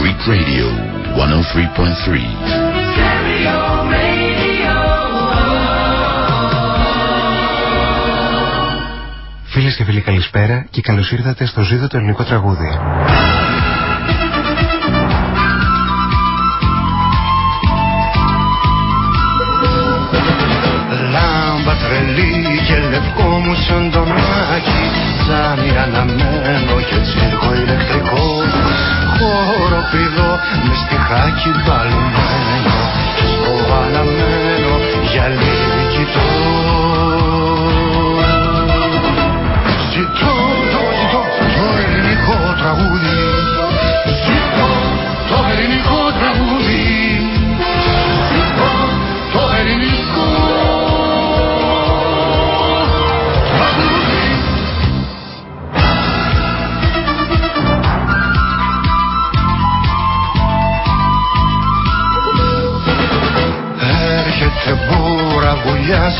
Greek Radio 103.3. Φίλες και φίλοι καλησπέρα και καλώς ήρθατε στο ζήτο το ελληνικό τραγούδι. Λάμπα τρελή και λευκό μου σαν το μάκι. Τζάμι αναμένο και τσίρκο ηλεκτρικό. Χοροπηδό με στιχάκι μπαλμένο. Στο αναμένο γυαλί κοιτώ. Ζητώ, το ζητώ το ελληνικό τραγούδι. Ζητώ το ελληνικό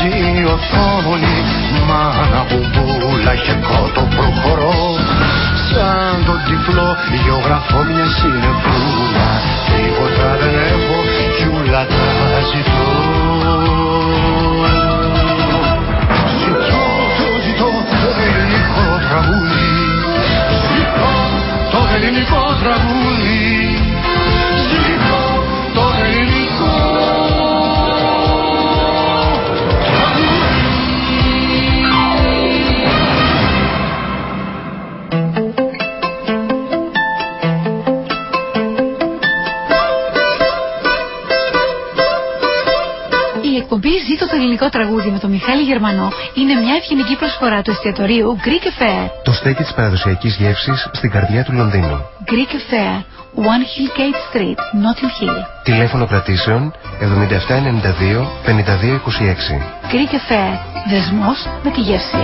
βουλιάζει η οθόνη Μάνα μπουμπούλα και κότο προχωρώ. Σαν τον τυφλό γεωγραφώ μια συνεπούλα Τίποτα δεν έχω κι ούλα τα ζητώ. Ζητώ, το ζητώ το ελληνικό τραγούδι. Ζητώ το ελληνικό τραγούδι Γερμανό είναι μια ευγενική προσφορά του εστιατορίου Greek Affair. Το στέκι της παραδοσιακής γεύσης στην καρδιά του Λονδίνου. Greek Affair, One Hill Gate Street, Notting Hill. Τηλέφωνο κρατήσεων 7792 5226. Greek Affair, δεσμός με τη γεύση.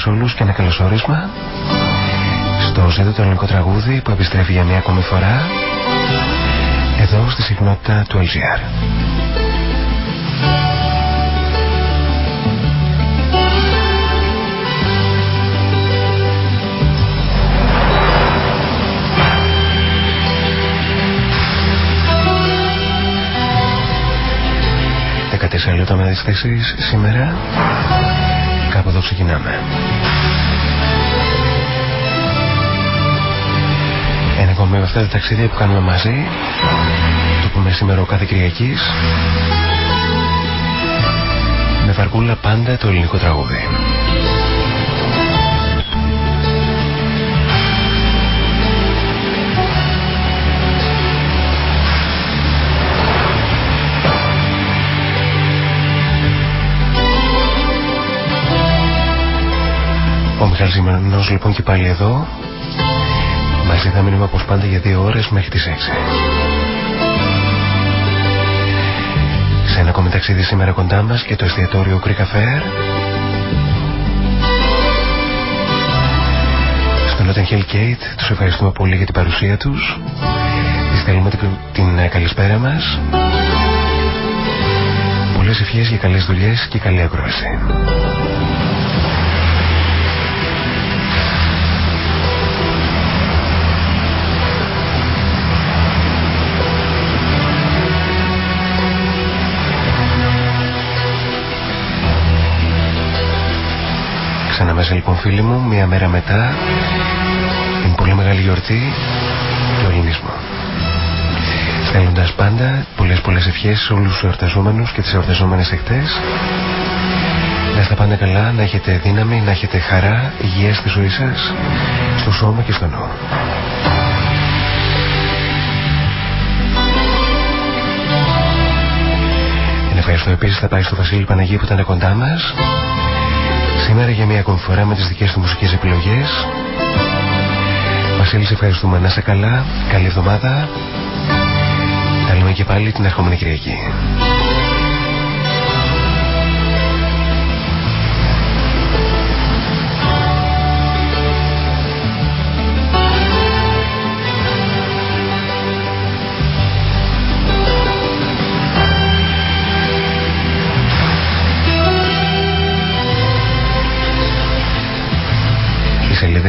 Σε όλους και ένα καλωσόρισμα στο ζήτο το ελληνικό τραγούδι που επιστρέφει για μια ακόμη φορά εδώ στη συχνότητα του LGR. Δεκατέσσερα λεπτά με τις θέσεις σήμερα κάπου εδώ ξεκινάμε. Ένα ακόμη από αυτά τα ταξίδια που κάνουμε μαζί το πούμε σήμερα ο κάθε Κυριακής με βαρκούλα πάντα το ελληνικό τραγούδι. Ο Μιχάλης Ζημανός λοιπόν και πάλι εδώ Μαζί θα μείνουμε όπως πάντα για δύο ώρες μέχρι τις 6 Σε ένα ακόμη ταξίδι σήμερα κοντά μας και το εστιατόριο Greek Affair Angel Kate, τους ευχαριστούμε πολύ για την παρουσία τους. Τις στέλνουμε την ε, καλησπέρα μας. Πολλές ευχές για καλές δουλειές και καλή ακρόαση. Ξαναμέσα λοιπόν φίλοι μου, μία μέρα μετά την πολύ μεγάλη γιορτή του ελληνισμού. Στέλνοντας πάντα πολλές πολλές ευχές σε όλους τους εορταζόμενους και τις εορταζόμενες εχθές. Να είστε πάντα καλά, να έχετε δύναμη, να έχετε χαρά, υγεία στη ζωή σας, στο σώμα και στο νου. Ευχαριστώ επίσης θα πάει στο Βασίλη Παναγίου που ήταν κοντά μας. Σήμερα για μια ακόμη φορά με τις δικές του μουσικές επιλογές. Βασίλη, ευχαριστούμε. Να είσαι καλά. Καλή εβδομάδα. Τα λέμε και πάλι την ερχόμενη Κυριακή.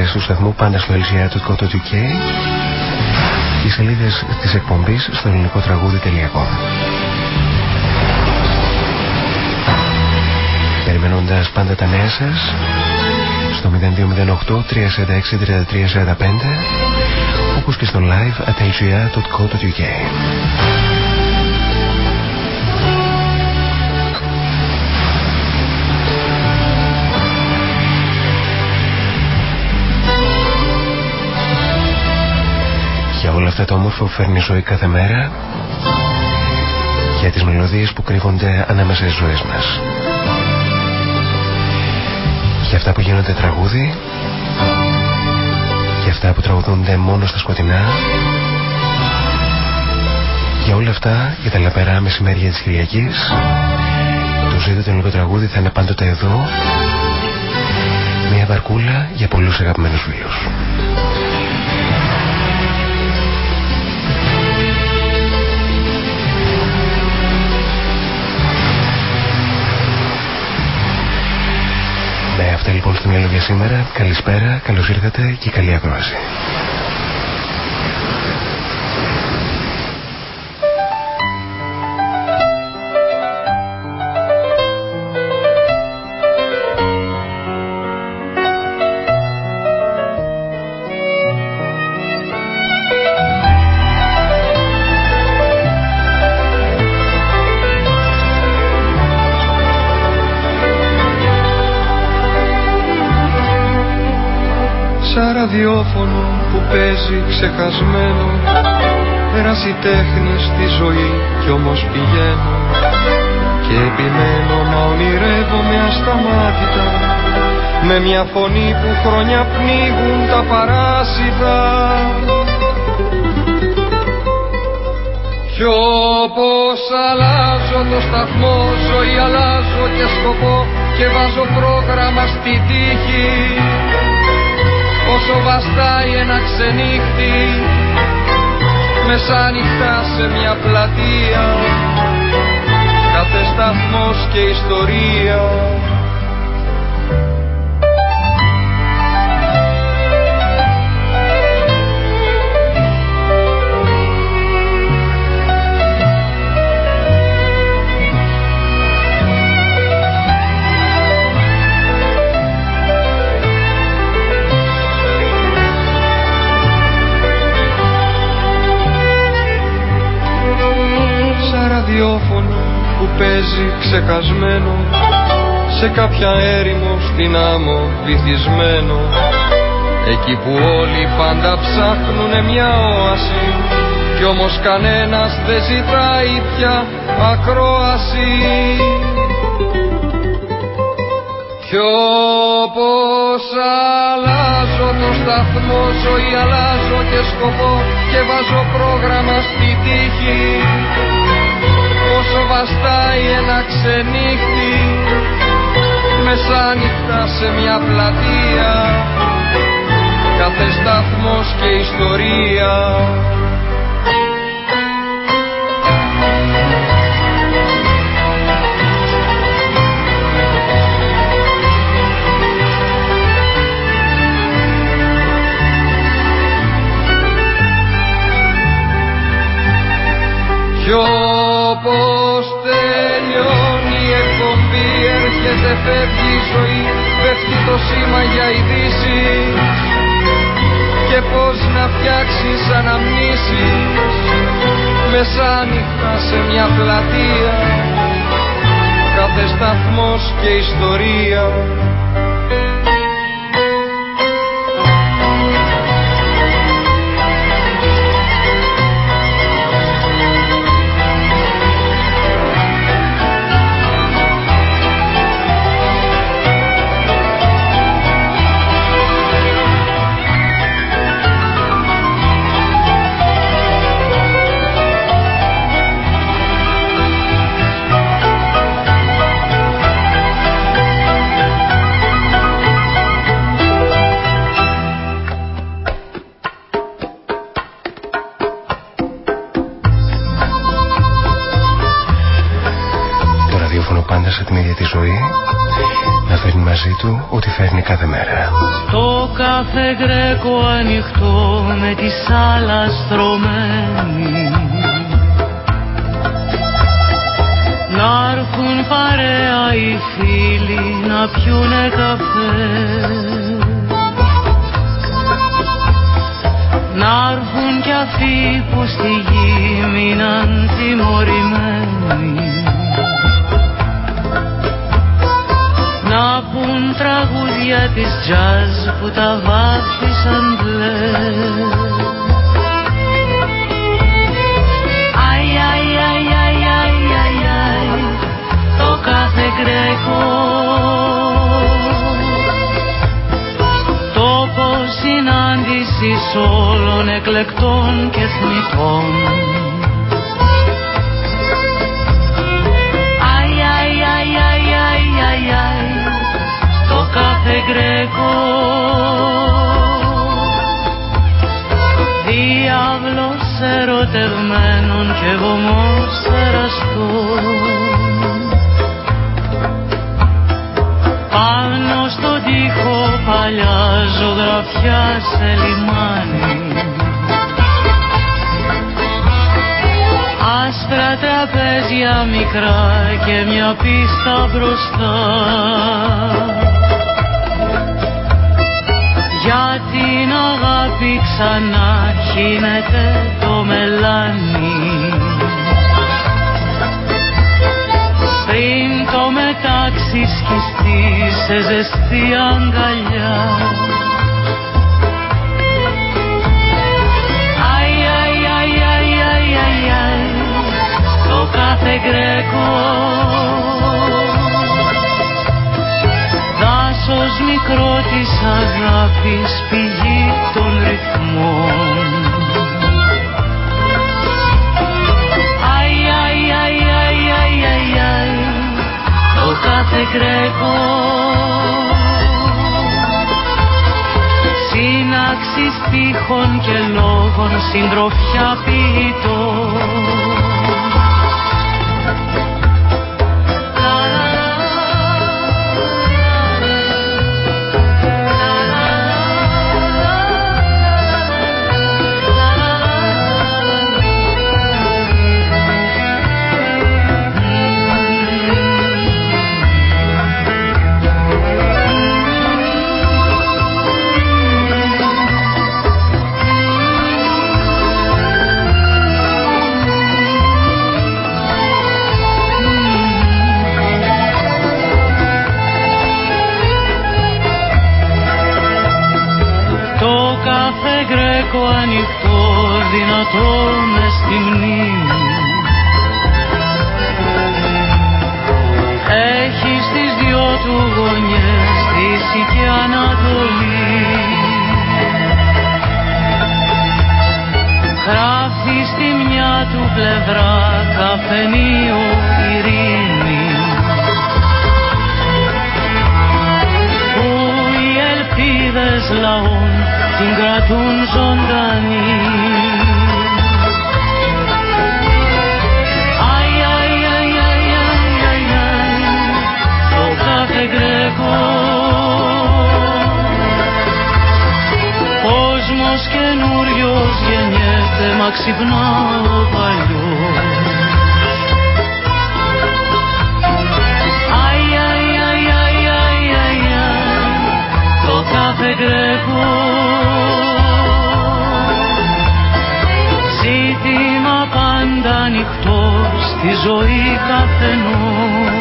Σελίδες του σταθμού πάντα στο lgr.co.uk οι σελίδες της εκπομπής στο ελληνικό τραγούδι.com Περιμένοντας πάντα τα νέα σας στο 0208 346 3345 όπως και στο live αυτά τα όμορφα που φέρνει η ζωή κάθε μέρα για τις μελωδίες που κρύβονται ανάμεσα στις ζωές μας. Για αυτά που γίνονται τραγούδι για αυτά που τραγουδούνται μόνο στα σκοτεινά για όλα αυτά, για τα λαπερά μεσημέρια της Κυριακής το ζήτο το τραγούδι θα είναι πάντοτε εδώ μια βαρκούλα για πολλούς αγαπημένους φίλους Αυτά λοιπόν στο μυαλό για σήμερα. Καλησπέρα, καλώς ήρθατε και καλή ακρόαση. Που παίζει ξεχασμένο τέχνη στη ζωή κι όμως πηγαίνω. Και επιμένω να ονειρεύομαι ασταμάτητα. Με μια φωνή που χρόνια πνίγουν τα παράσιτα. Κι όπως αλλάζω το σταθμό ζωή αλλάζω και σκοπό Και βάζω πρόγραμμα στη τύχη όσο βαστάει ένα ξενύχτη μεσάνυχτα σε μια πλατεία. Κάθε σταθμός και ιστορία ραδιόφωνο που παίζει ξεχασμένο σε κάποια έρημο στην άμμο βυθισμένο. Εκεί που όλοι πάντα ψάχνουνε μια όαση κι όμως κανένας δεν ζητάει πια ακρόαση. Κι όπως αλλάζω το σταθμό ζωή αλλάζω και σκοπό και βάζω πρόγραμμα στη τύχη. όσο βαστάει ένα ξενύχτη μεσάνυχτα σε μια πλατεία. Κάθε σταθμός και ιστορία. Κι όπως τελειώνει η εκπομπή έρχεται φεύγει η ζωή πέφτει το σήμα για ειδήσει. Και πως να φτιάξεις αναμνήσεις μεσάνυχτα σε μια πλατεία. Κάθε σταθμός και ιστορία του ό,τι φέρνει κάθε μέρα. Το κάθε γκρέκο ανοιχτό με τη σάλα στρωμένη. Να έρθουν παρέα οι φίλοι να πιούνε καφέ. Να έρθουν κι αυτοί που στη γη μείναν τιμωρημένοι τραγούδια της τζαζ που τα βάφησαν μπλε. Αι, αι, αι, αι, αι, αι, αι, το κάθε γκρέκο. Τόπος συνάντησης όλων εκλεκτών και εθνικών γκρέκο διάβλος ερωτευμένων και βωμός εραστών πάνω στον τοίχο παλιά ζωγραφιά σε λιμάνι. Άσπρα τραπέζια μικρά και μια πίστα μπροστά αγάπη ξανά χύνεται το μελάνι. Πριν το μετάξι σκιστεί σε ζεστή αγκαλιά. Αι, αι, αι, αι, αι, αι, αι, στο κάθε γκρέκο. Δάσος μικρό της αγάπης πηγή των ρυθμών. Αι, αι, αι, αι, αι, αι, αι, το κάθε γκρέκο Σύναξης στίχων και λόγων συντροφιά ποιητών δυνατό με στη μνήμη. Έχεις στις δυο του γωνιές Δύση και Ανατολή. Γράφεις στη μια του πλευρά καφενείο ειρήνη. Που οι ελπίδες λαών την κρατούν ζωντανή. Κάθε γκρέκο κόσμος καινούριος γεννιέται μα ξυπνά ο παλιός. Κάθε γκρέκο Ζήτημα πάντα ανοιχτό στη ζωή καθενός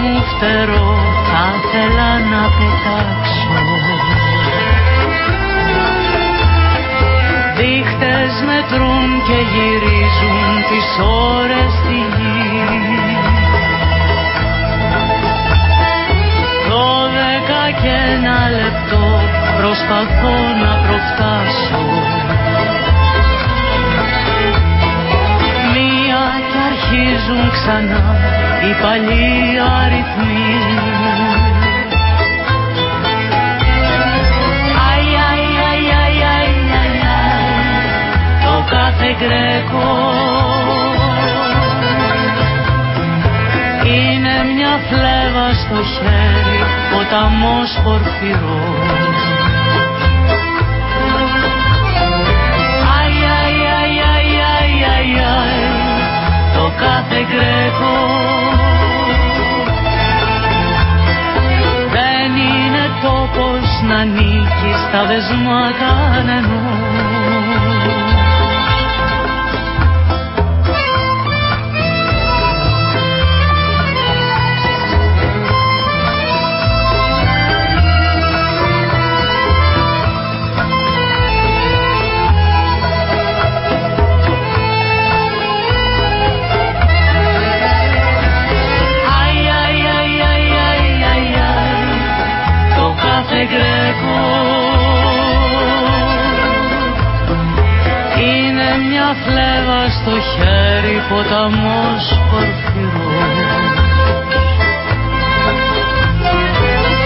μου φτερό θα ήθελα να πετάξω. Δείχτες μετρούν και γυρίζουν τις ώρες στη γη. Και ένα λεπτό προσπαθώ να προφτάσω. Μία κι αρχίζουν ξανά οι παλιοί στο χέρι ποταμός πορφυρός Αι, αι, αι, αι, αι, αι, αι, το κάθε γκρέκο δεν είναι τόπος να νίκεις στα δεσμά κανενός στο χέρι ποταμός πορφυρός.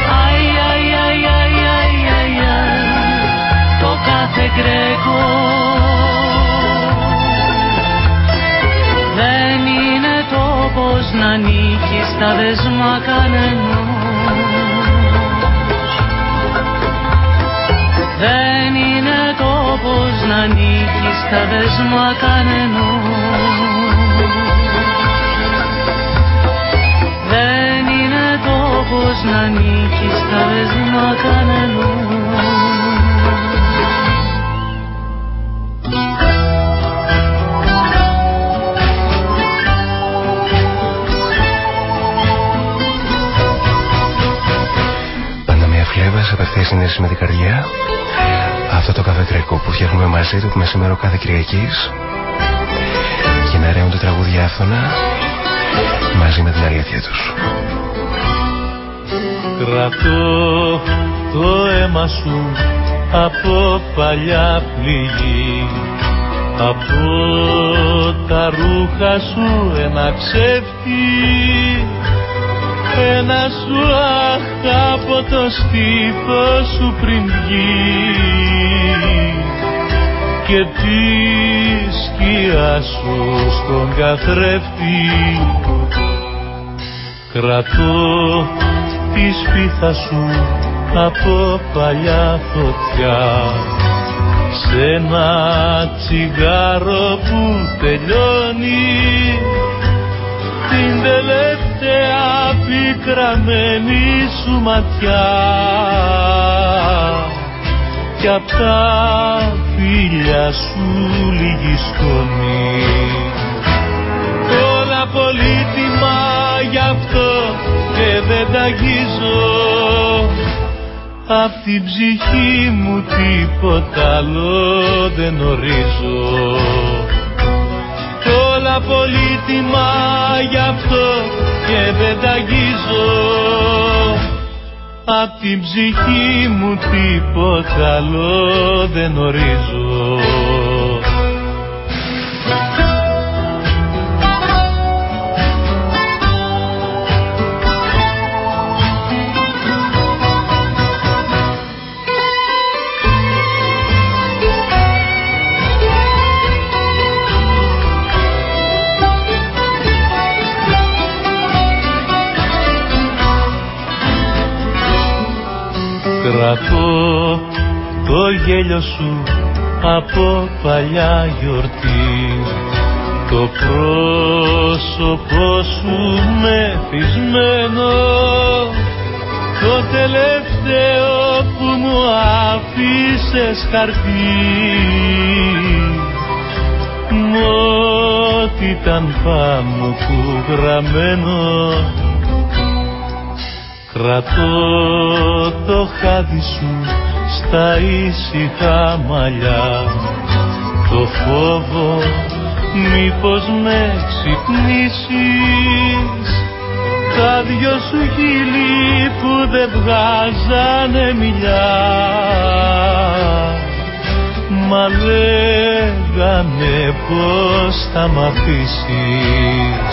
Αι, αι, αι, αι, αι, αι, αι, το κάθε γκρέκο. Δεν είναι τόπος να νίκει στα δεσμά κανενός τόπος να νίκεις στα δεσμά κανενός. Δεν είναι τόπος να νίκεις στα δεσμά κανενός. Πάντα μια φλέβα σε απευθείας συνέση με την καρδιά αυτό το καφετρικό που φτιάχνουμε μαζί του μεσημέρο κάθε Κυριακής. Και να ρέουν τα τραγούδια άφθονα μαζί με την αλήθεια τους. Κρατώ το αίμα σου από παλιά πληγή. Από τα ρούχα σου ένα ψεύτη ένα σου αχ από το στήθος σου πριν βγει και τη σκιά σου στον καθρέφτη. Κρατώ τη σπίθα σου από παλιά φωτιά. Σε ένα τσιγάρο που τελειώνει. Την τελευταία πικραμένη σου ματιά κι απ' τα φίλια σου λίγη σκόνη όλα πολύτιμα γι' αυτό και δεν τα αγγίζω. Απ' την ψυχή μου τίποτα άλλο δεν ορίζω. Όλα πολύτιμα γι' αυτό και δεν τα αγγίζω Απ' την ψυχή μου τίποτα άλλο δεν ορίζω Κρατώ το γέλιο σου από παλιά γιορτή. Το πρόσωπό σου μεθυσμένο το τελευταίο που μου άφησες χαρτί. Μ' ό,τι ήταν πάνω του γραμμένο κρατώ το χάδι σου στα ήσυχα μαλλιά. Το φόβο μήπως με ξυπνήσεις. Τα δυο σου χείλη που δεν βγάζανε μιλιά. Μα λέγανε πως θα μ' αφήσεις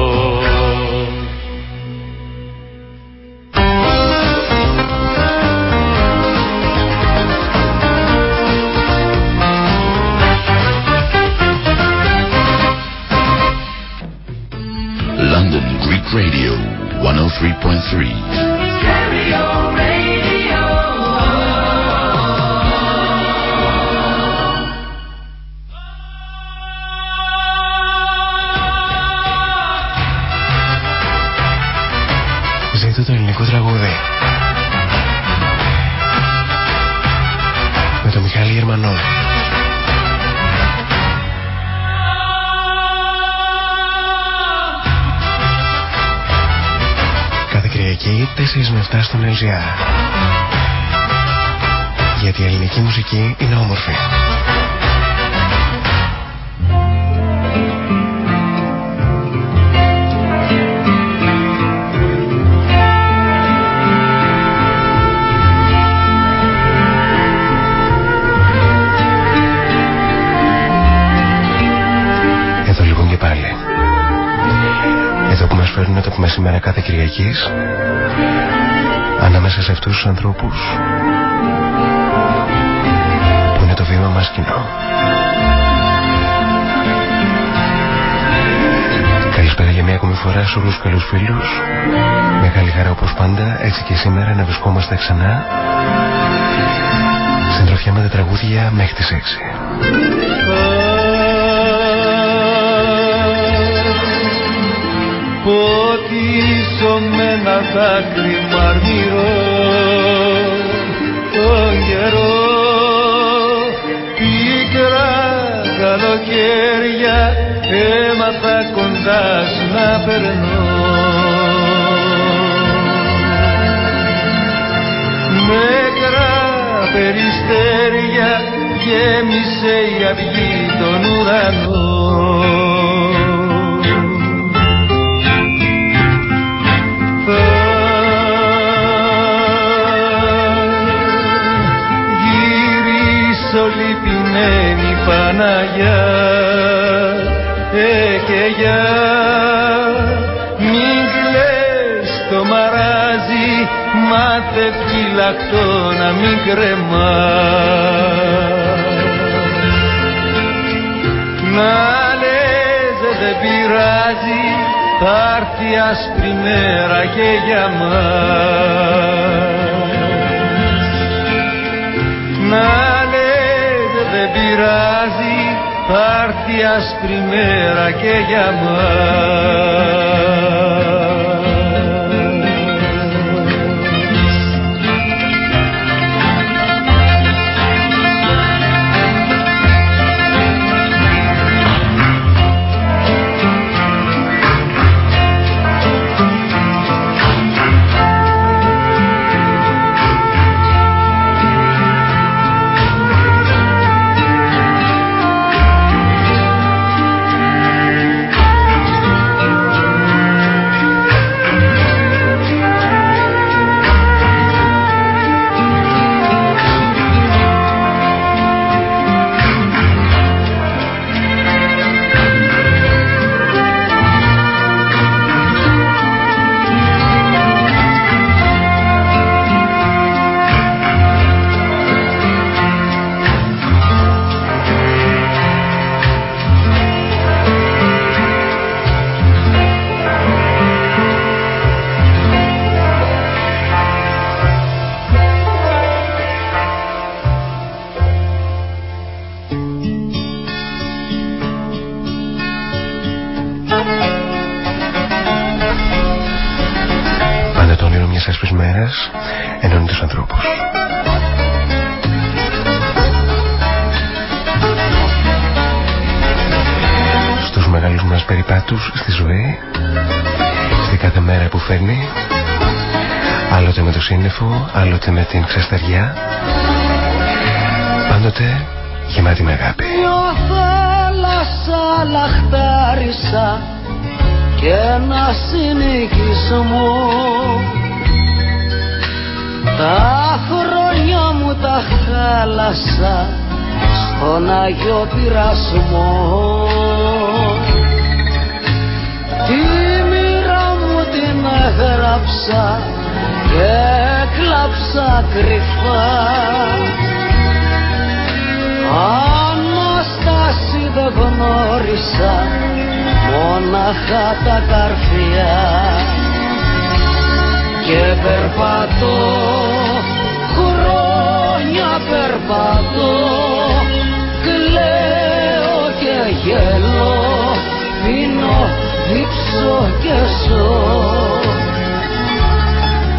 Radio 103.3. Ζήτω το ελληνικό τραγούδι. Κυριακή 4 με 7 στον LGR. Γιατί η ελληνική μουσική είναι όμορφη. προσφέρουν το μεσημέρα κάθε Κυριακής ανάμεσα σε αυτούς τους ανθρώπους που είναι το βήμα μας κοινό. Καλησπέρα για μια ακόμη φορά σε όλους τους καλούς φίλους. Μεγάλη χαρά όπως πάντα, έτσι και σήμερα να βρισκόμαστε ξανά συντροφιά με τα τραγούδια μέχρι τις 6. Ποτίσω με ένα δάκρυ μαρμυρό τον καιρό. Πίκρα καλοκαίρια έμαθα κοντάς σου να περνώ. Νεκρά περιστέρια γέμισε η αυγή τον ουρανό λυπημένη Παναγιά. Ε και για μην κλαις το μαράζι μάθε φυλακτό να μην κρεμάς. Να λες δεν πειράζει θα έρθει άσπρη μέρα και για μας να πειράζει θα έρθει άσπρη μέρα και για μας καρδιάς ενώνει τους ανθρώπους. Στους μεγάλους μας περιπάτους στη ζωή, στη κάθε μέρα που φέρνει, άλλοτε με το σύννεφο, άλλοτε με την ξασταριά, πάντοτε γεμάτη με αγάπη. Μια θάλασσα λαχτάρισα και ένα συνοικισμό τα χρόνια μου τα χάλασα στον Αγιο Πειρασμό. Τη μοίρα μου την έγραψα και κλάψα κρυφά. Ανάσταση δεν γνώρισα μόναχα τα καρφιά και περπατώ. Χρόνια περπατώ. Κλαίω και γελώ πίνω, δείξω και ζω.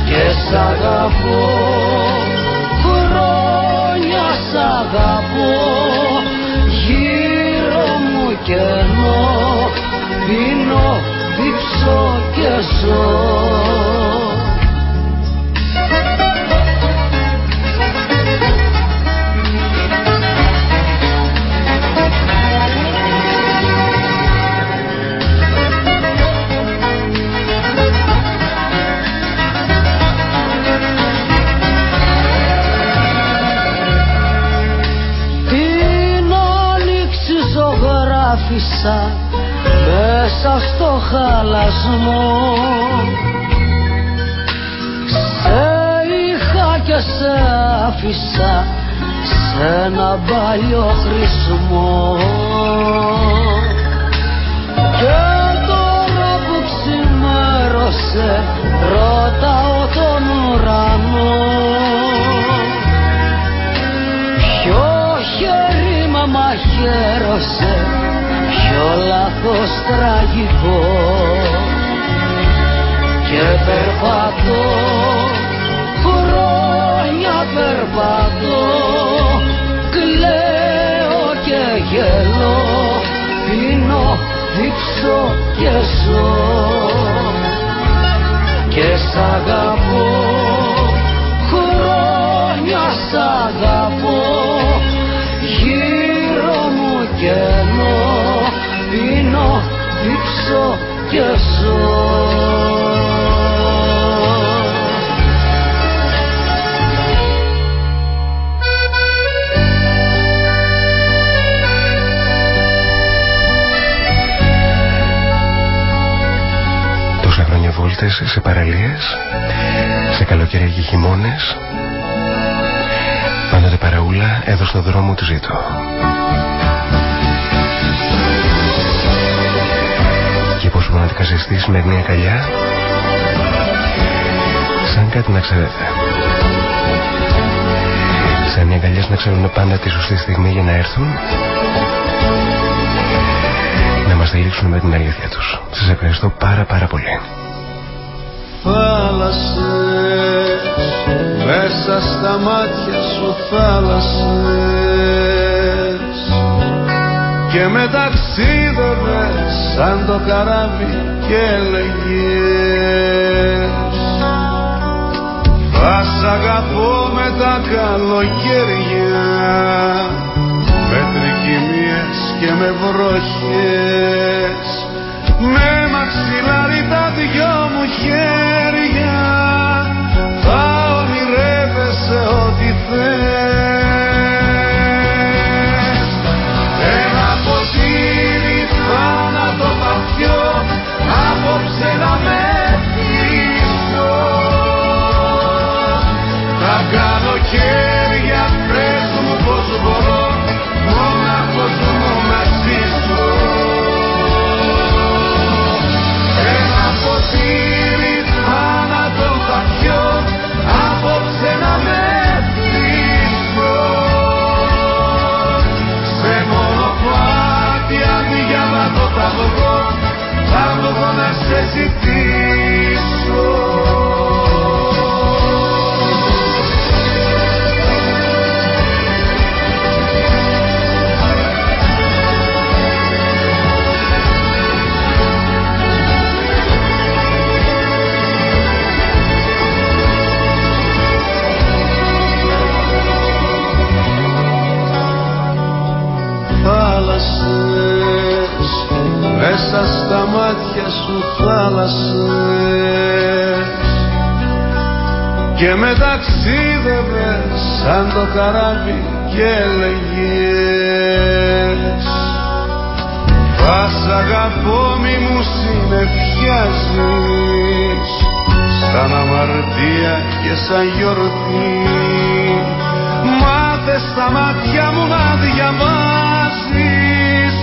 Και σ' αγαπώ. Χρόνια σ' αγαπώ. Γύρω μου κενό. Πίνω, δείξω και ζω μέσα στο χαλασμό. Σε είχα και σε άφησα σε ένα παλιό χρησμό. Και τώρα που ξημέρωσε ρωτάω τον ουρανό. Ποιο χέρι μα μαχαίρωσε ποιο λάθος τραγικό. Και περπατώ χρόνια περπατώ κλαίω και γελώ πίνω, δείξω και ζω παραλίες, σε καλοκαίρια και χειμώνες, πάντοτε παραούλα εδώ στο δρόμο του ζήτω. μοναδικά ζεστή σημερινή αγκαλιά σαν κάτι να ξέρετε. Σαν οι αγκαλιές να ξέρουν πάντα τη σωστή στιγμή για να έρθουν να μας τελείξουν με την αλήθεια τους. Σας ευχαριστώ πάρα πάρα πολύ Θάλασσες. Μέσα στα μάτια σου θάλασσες. Και με ταξίδευες σαν το καράβι και έλεγες Θα σ' αγαπώ με τα καλοκαίρια με τρικυμίες και με βροχές. Με μαξιλάρι τα δυο μου χέρια Θα βγω, θα βγω να σε ζητήσω. Και με ταξίδευες σαν το καράβι και έλεγες Πας αγαπώ μη μου συνεφιάζεις σαν αμαρτία και σαν γιορτή. Μάθε στα μάτια μου να διαβάζεις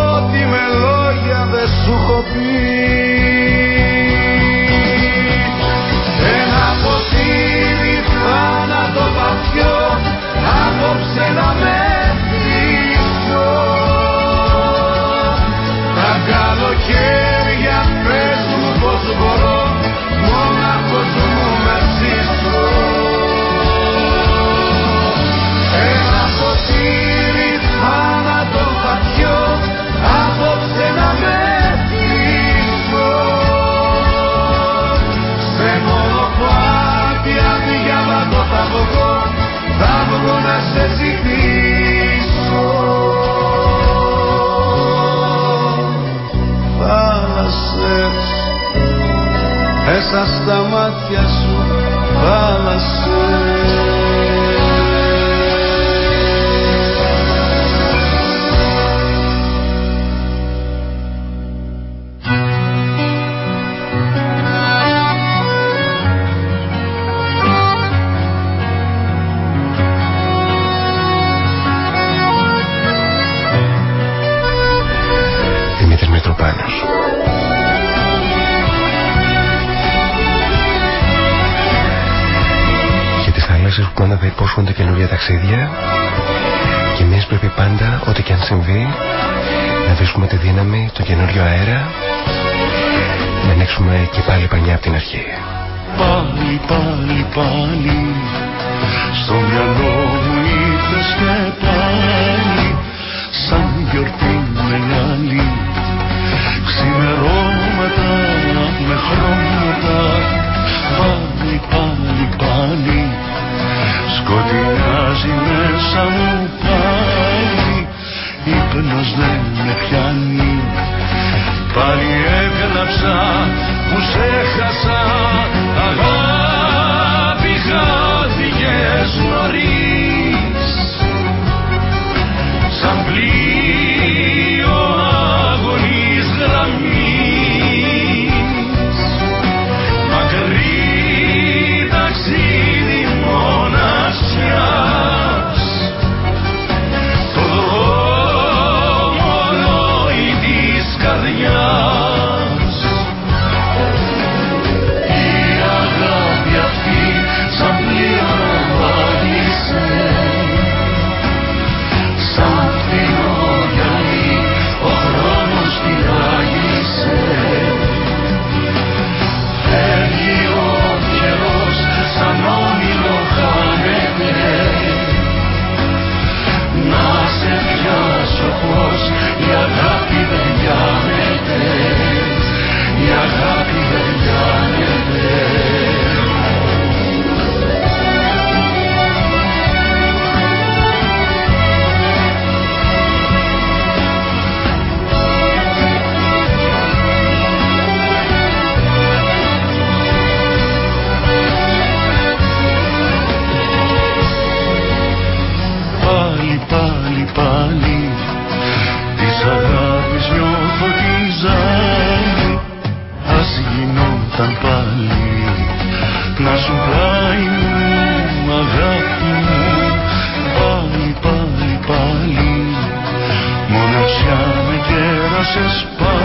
ό,τι με λόγια δεν σου έχω πει μέσα να ανοίξουμε και πάλι πανιά από την αρχή. Πάλι, πάλι, πάλι, στο μυαλό μου ήρθες και πάλι, σαν γιορτή μεγάλη, ξημερώματα με χρώματα, πάλι, πάλι, πάλι, Σκοτεινάζει μέσα μου πάλι Ύπνος δεν με πιάνει Πάλι έκλαψα που σε να σου πλάι μου αγάπη. Μου πάλι πάλι. Πάλι μοναξιά με κέρασες πάλι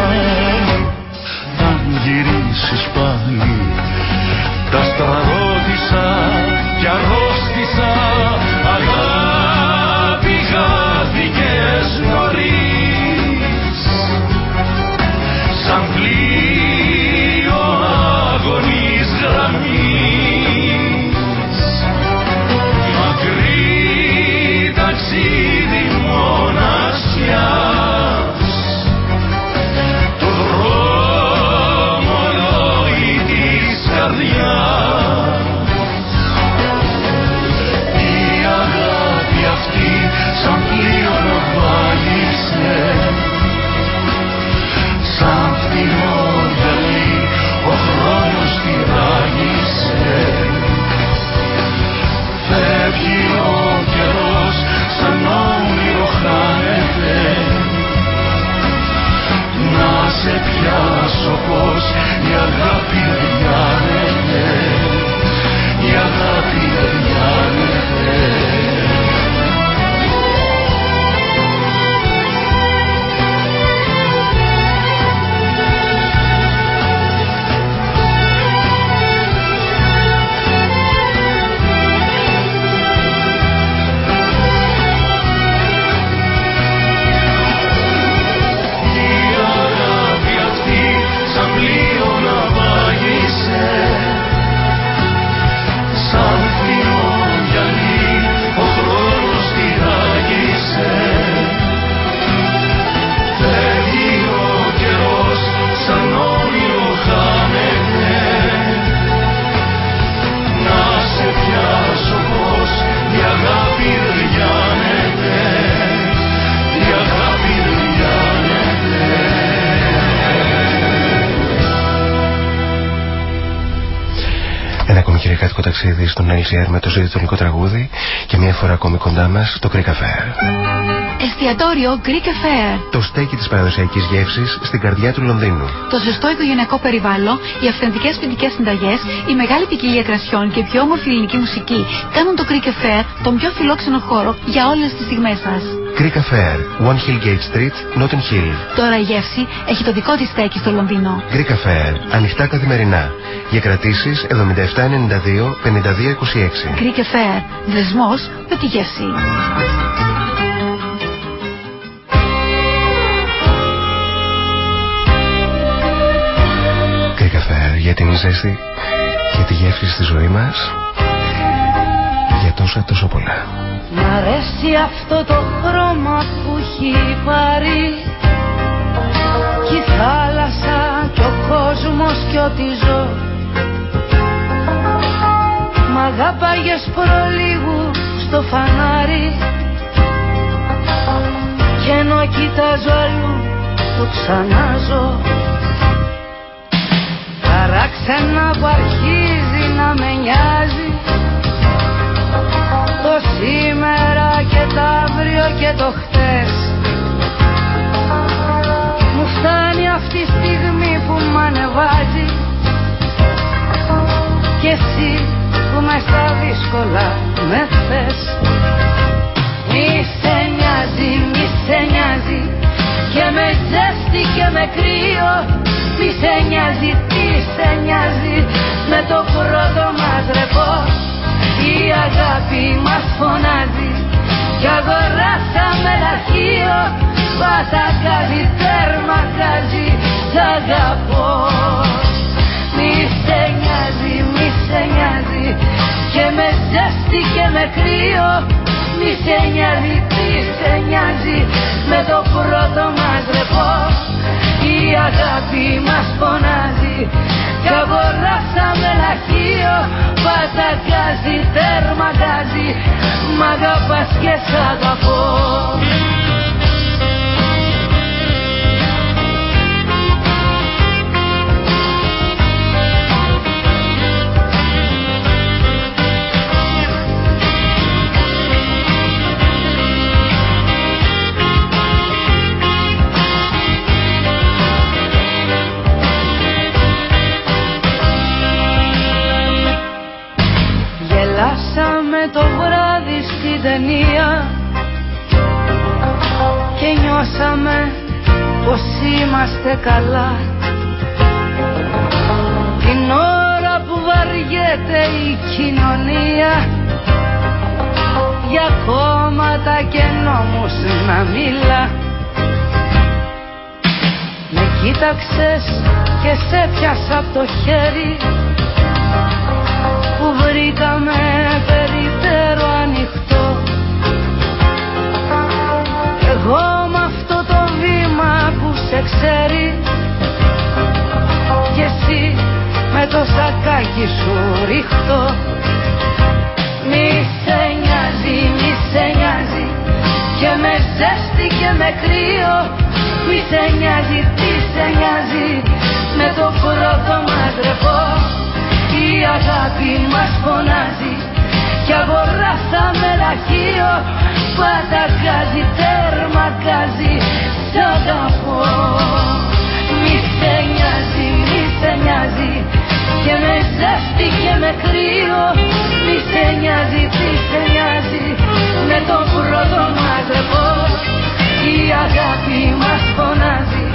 ταξίδι στον LCR με το ζήτητο τραγούδι και μια φορά ακόμη κοντά μας το Greek Affair. Εστιατόριο Greek Affair. Το στέκι της παραδοσιακής γεύσης στην καρδιά του Λονδίνου. Το ζεστό οικογενειακό περιβάλλον, οι αυθεντικές ποινικέ συνταγές, η μεγάλη ποικιλία κρασιών και η πιο όμορφη ελληνική μουσική κάνουν το Greek Affair τον πιο φιλόξενο χώρο για όλες τις στιγμές σας. Greek Affair, One Hill Gate Street, Notting Hill. Τώρα η γεύση έχει το δικό της στέκι στο Λονδίνο. Greek Affair, ανοιχτά καθημερινά. Για κρατήσεις 7792-5226. Greek Affair, δεσμός με τη γεύση. Greek Affair για την ζέστη, για τη γεύση στη ζωή μας, για τόσα τόσο πολλά. Μ' αρέσει αυτό το χρώμα που έχει πάρει. Κι η θάλασσα κι ο κόσμος κι ό,τι ζω. Μ' αγάπαγες προλίγου στο φανάρι. Κι ενώ κοιτάζω αλλού το ξανάζω. Παράξενα που αρχίζει να με νοιάζει. Το σήμερα και το αύριο και το χτες Μου φτάνει αυτή η στιγμή που μ' ανεβάζει. Και εσύ που με στα δύσκολα με θες. Μη σε νοιάζει, μη σε νοιάζει. Και με ζέστη και με κρύο. Μη σε νοιάζει, τι σε νοιάζει. Με το πρώτο μας ρεπό η αγάπη μας φωνάζει κι αγοράσαμε λαχείο πατακάζει τέρμα κάζει σ' αγαπώ. Μη σε νοιάζει, μη σε νοιάζει. Και με ζέστη και με κρύο. Μη σε νοιάζει, τι σε νοιάζει. Με το πρώτο μας ρεπό. η αγάπη μας φωνάζει. Κι αγοράσαμε λαχείο πατακάζει τέρμα γκάζει μ' αγαπάς και σ' αγαπώ το βράδυ στην ταινία και νιώσαμε πως είμαστε καλά. Την ώρα που βαριέται η κοινωνία για κόμματα και νόμους να μιλά. Με κοίταξες και σε πιάσα από το χέρι. που βρήκαμε περιττέρω ανοιχτό. Εγώ με αυτό το βήμα που σε ξέρει και εσύ με το σακάκι σου ρίχτω. Μη σε νοιάζει, μη σε νοιάζει και με ζέστη και με κρύο. Μη σε νοιάζει, τι σε νοιάζει με το πρώτο μας ρεπό η αγάπη μας φωνάζει. Κι αγοράσαμε λαχείο πάντα γκάζει, τέρμα γκάζει σ' αγαπώ. Μη σε νοιάζει, μη σε νοιάζει. Και με ζέστη και με κρύο μη σε νοιάζει, τι σε νοιάζει. Με το πρώτο μας ρεπό η αγάπη μας φωνάζει.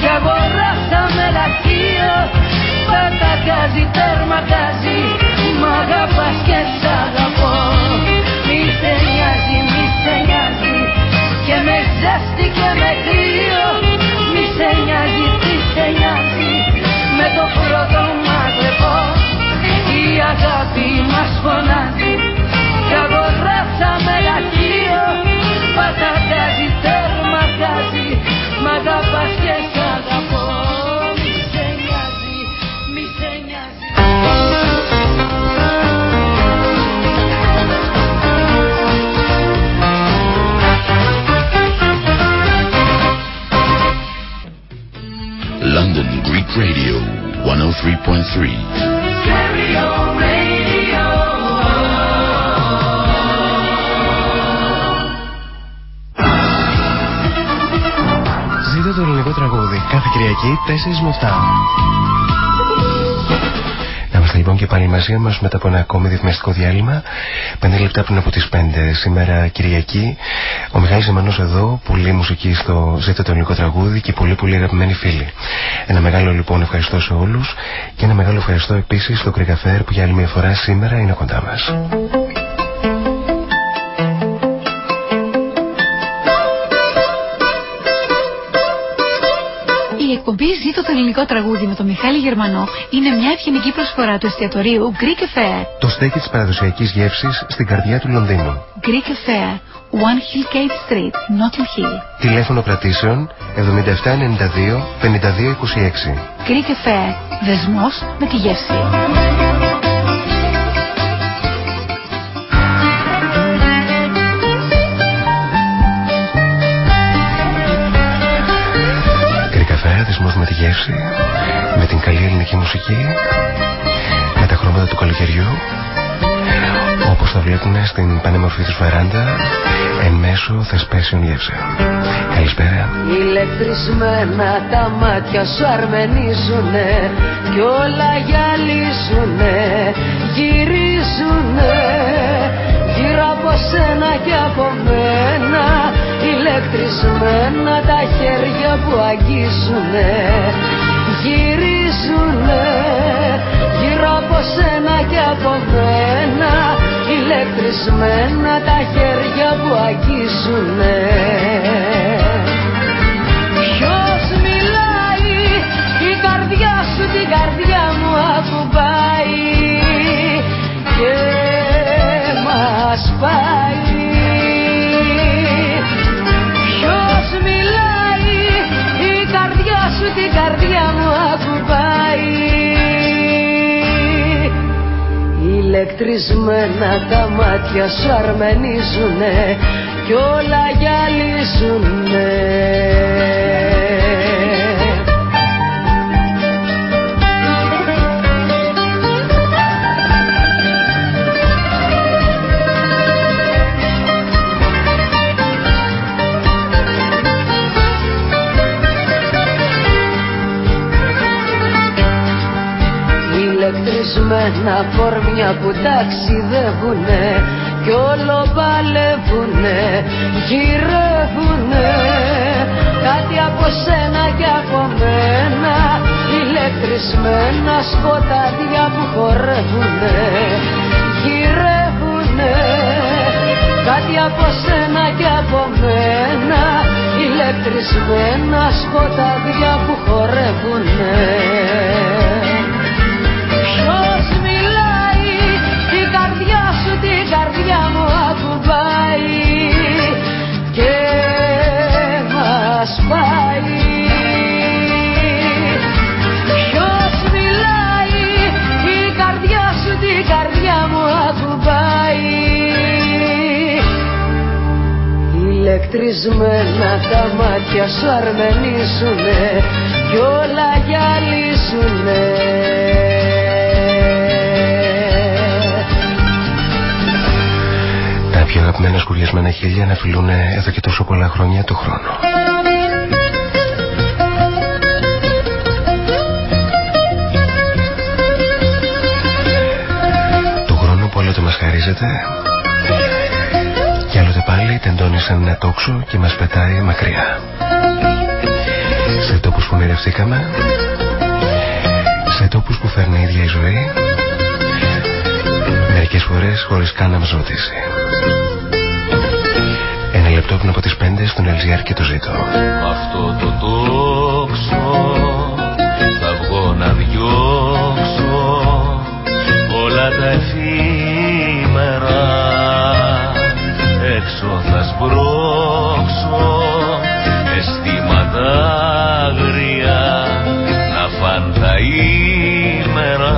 Κι αγοράσαμε λαχείο Ζείτε το ελληνικό τραγούδι κάθε Κυριακή 4 με να είμαστε λοιπόν και πάλι μαζί μας μετά από ένα ακόμη διαφημιστικό διάλειμμα. Πέντε λεπτά πριν από τις 5 σήμερα Κυριακή. Ο Μιχάλης Ζημανός εδώ, πολύ μουσική στο ζήτο το ελληνικό τραγούδι και πολύ πολύ αγαπημένοι φίλοι. Ένα μεγάλο λοιπόν ευχαριστώ σε όλους και ένα μεγάλο ευχαριστώ επίσης στο Κρυκαφέρ που για άλλη μια φορά σήμερα είναι κοντά μα. εκπομπή Ζήτω το ελληνικό τραγούδι με τον Μιχάλη Γερμανό είναι μια ευγενική προσφορά του εστιατορίου Greek Affair. Το στέκι της παραδοσιακής γεύσης στην καρδιά του Λονδίνου. Greek Affair, One Hill Gate Street, Notting Hill. Τηλέφωνο κρατήσεων 7792 5226. Greek Affair, δεσμός με τη γεύση. Με τη γεύση, με την καλή ελληνική μουσική, με τα χρώματα του καλοκαιριού, όπως θα βλέπουν στην πανέμορφη τους βαράντα, εν μέσω θεσπέσεων γεύσεων. Καλησπέρα. Ηλεκτρισμένα τα μάτια σου αρμενίζουνε κι όλα γυαλίζουνε, γυρίζουνε γύρω από σένα και από μένα ηλεκτρισμένα τα χέρια που αγγίζουνε γυρίζουνε. Γύρω από σένα και από μένα ηλεκτρισμένα τα χέρια που αγγίζουνε. Ποιος μιλάει η καρδιά σου την καρδιά μου ακουμπάει και μας πάει την καρδιά μου ακουμπάει. Ηλεκτρισμένα τα μάτια σου αρμενίζουνε κι όλα γυαλίζουνε Ηλεκτρισμένα κορμιά που ταξιδεύουνε κι όλο παλεύουνε, γυρεύουνε. Κάτι από σένα και από μένα ηλεκτρισμένα σκοτάδια που χορεύουνε γυρεύουνε. Κάτι από σένα και από μένα ηλεκτρισμένα σκοτάδια που χορεύουνε μας πάει Ποιος μιλάει η καρδιά σου την καρδιά μου ακουμπάει. Ηλεκτρισμένα τα μάτια σου αρμενίζουνε κι όλα γυαλίζουνε. Πιο αγαπημένα σκουριασμένα χίλια να φιλούν εδώ και τόσο πολλά χρόνια του χρόνου. Μας χαρίζεται και άλλοτε πάλι τεντώνει σαν ένα τόξο και μας πετάει μακριά. Σε τόπους που μοιρευτήκαμε, σε τόπους που φέρνει η ίδια η ζωή, μερικές φορές χωρίς καν να μας ρωτήσει λεπτό πριν από τις 5 στον Ελζιάρ και το ζήτω. Αυτό το τόξο θα βγω να διώξω όλα τα εφήμερα έξω θα σπρώξω αισθήματα άγρια να φαν τα ήμερα.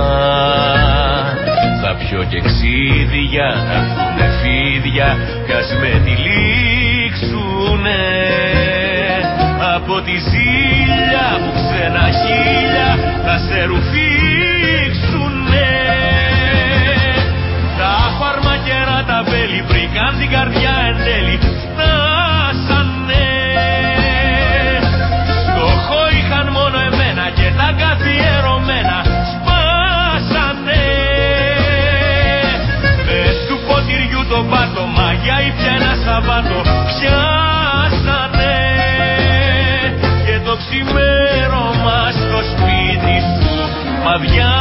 Θα πιω και ξύδια να έρθουνε φίδια κι ας με από τη ζήλια που ξένα χίλια θα σε ρουφήξουνε την καρδιά εν τέλει. Να σανέ Στόχο είχαν μόνο εμένα και τα καθιερωμένα. Σπάσανε. Μες του ποτηριού το πάτωμα για ήπια ένα Σαββάτο. Πιάσανε. Και το ξημέρωμα στο σπίτι σου μαδιά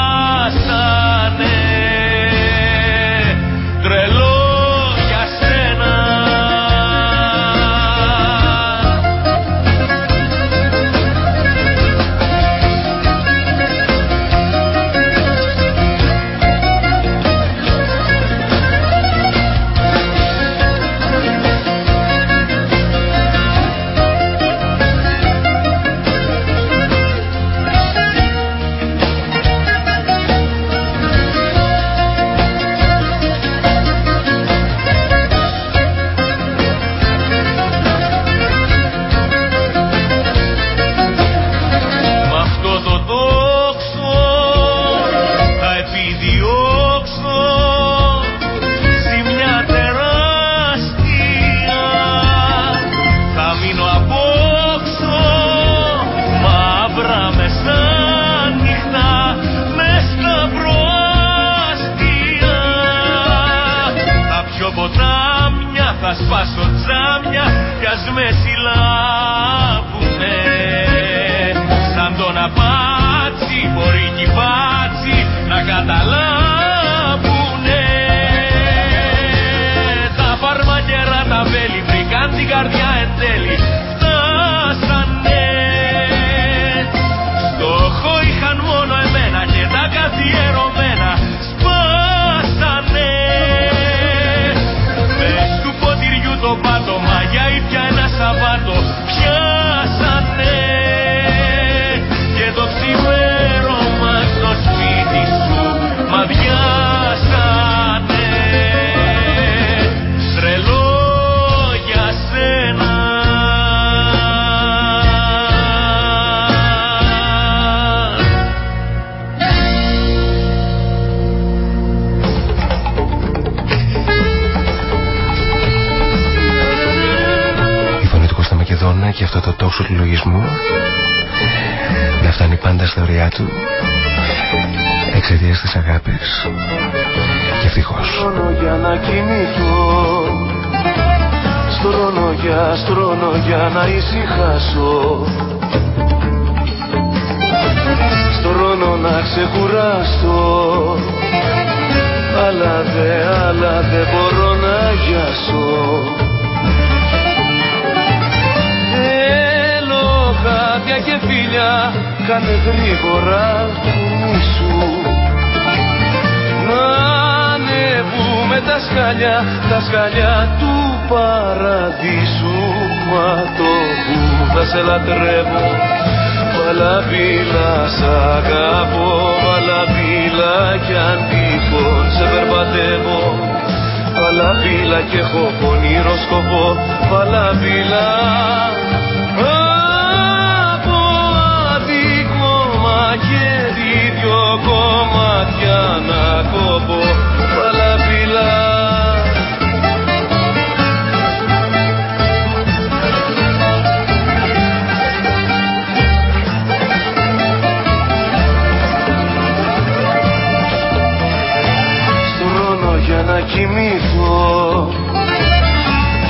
κοιμηθώ.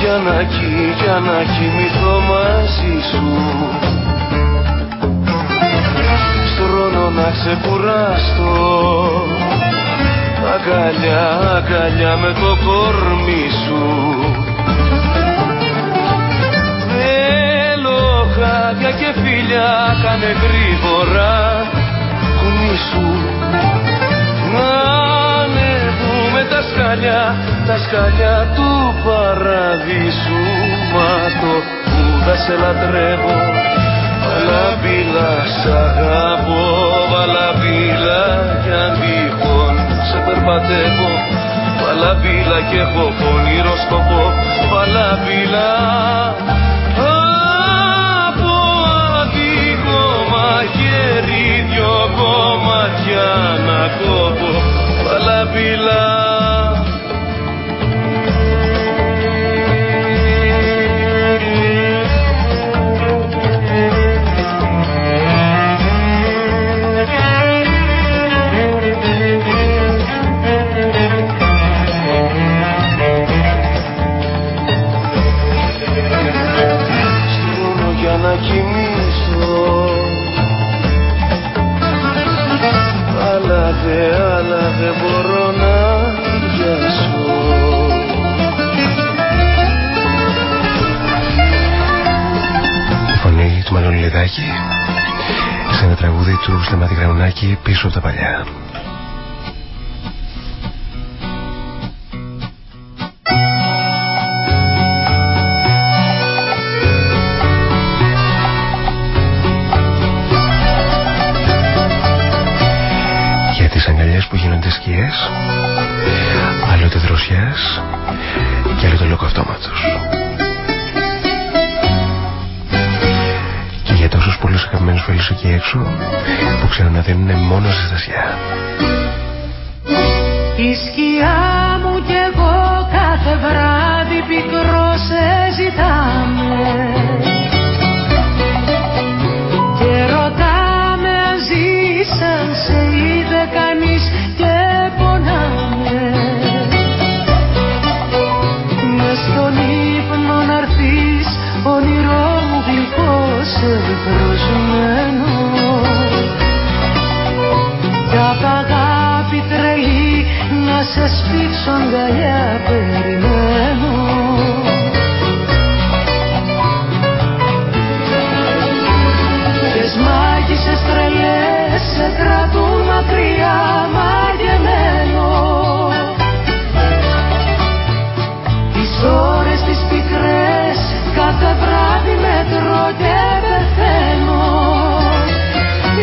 Για να, για να κοιμηθώ μαζί σου. Στρώνω να ξεκουράσω Αγκαλιά, αγκαλιά με το κορμί σου. Θέλω χάδια και φιλιά κάνε γρήγορα κουνήσου. Να με τα σκαλιά, τα σκαλιά του παραδείσου. Μάτω που θα σε λατρεύω Βαλαμπίλα σ' αγαπώ, βαλαμπίλα κι αν τυχόν σε περπατεύω. Βαλαμπίλα κι έχω πονηρό σκοπό, βαλαμπίλα Από αδίκο μαχαίρι δυο κομμάτια να κόβω παλαβιλά Στρούνω για να κοιμήσω Φαίνεται αλλά δεν μπορώ να πιάσω Η φωνή του Μανώλη Λιδάκη. Σε ένα τραγούδι του Σταμάτη πίσω από τα παλιά. να δίνουν μόνος ζεστασιά. μέτρο και πεθαίνω.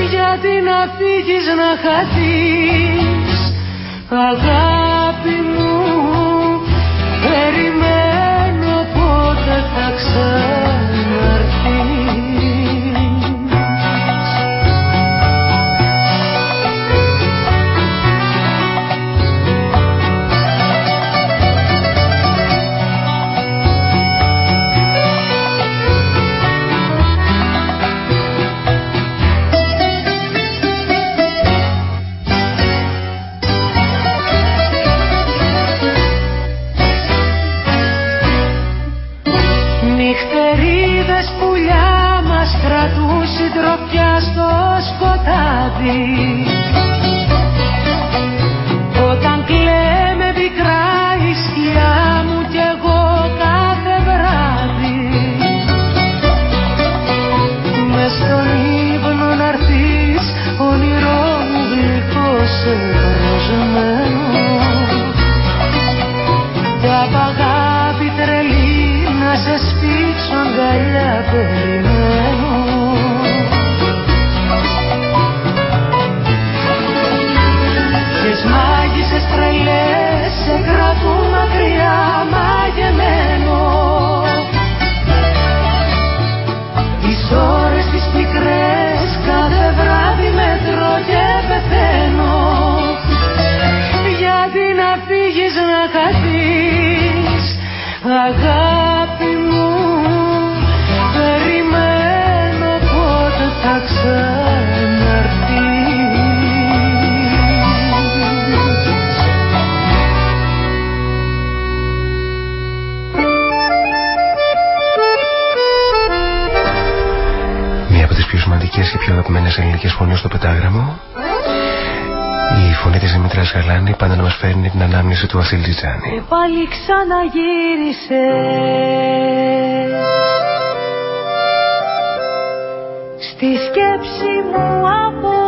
Γιατί να φύγεις να χαθείς Αγάπη μου περιμένω πότε θα ξέρω Στο Πετάγραμμο. Η φωνή της Δημήτρας Γαλάνη πάντα να μας φέρνει την ανάμνηση του Βασίλη Τζάνη. Και πάλι ξαναγύρισε Στη σκέψη μου από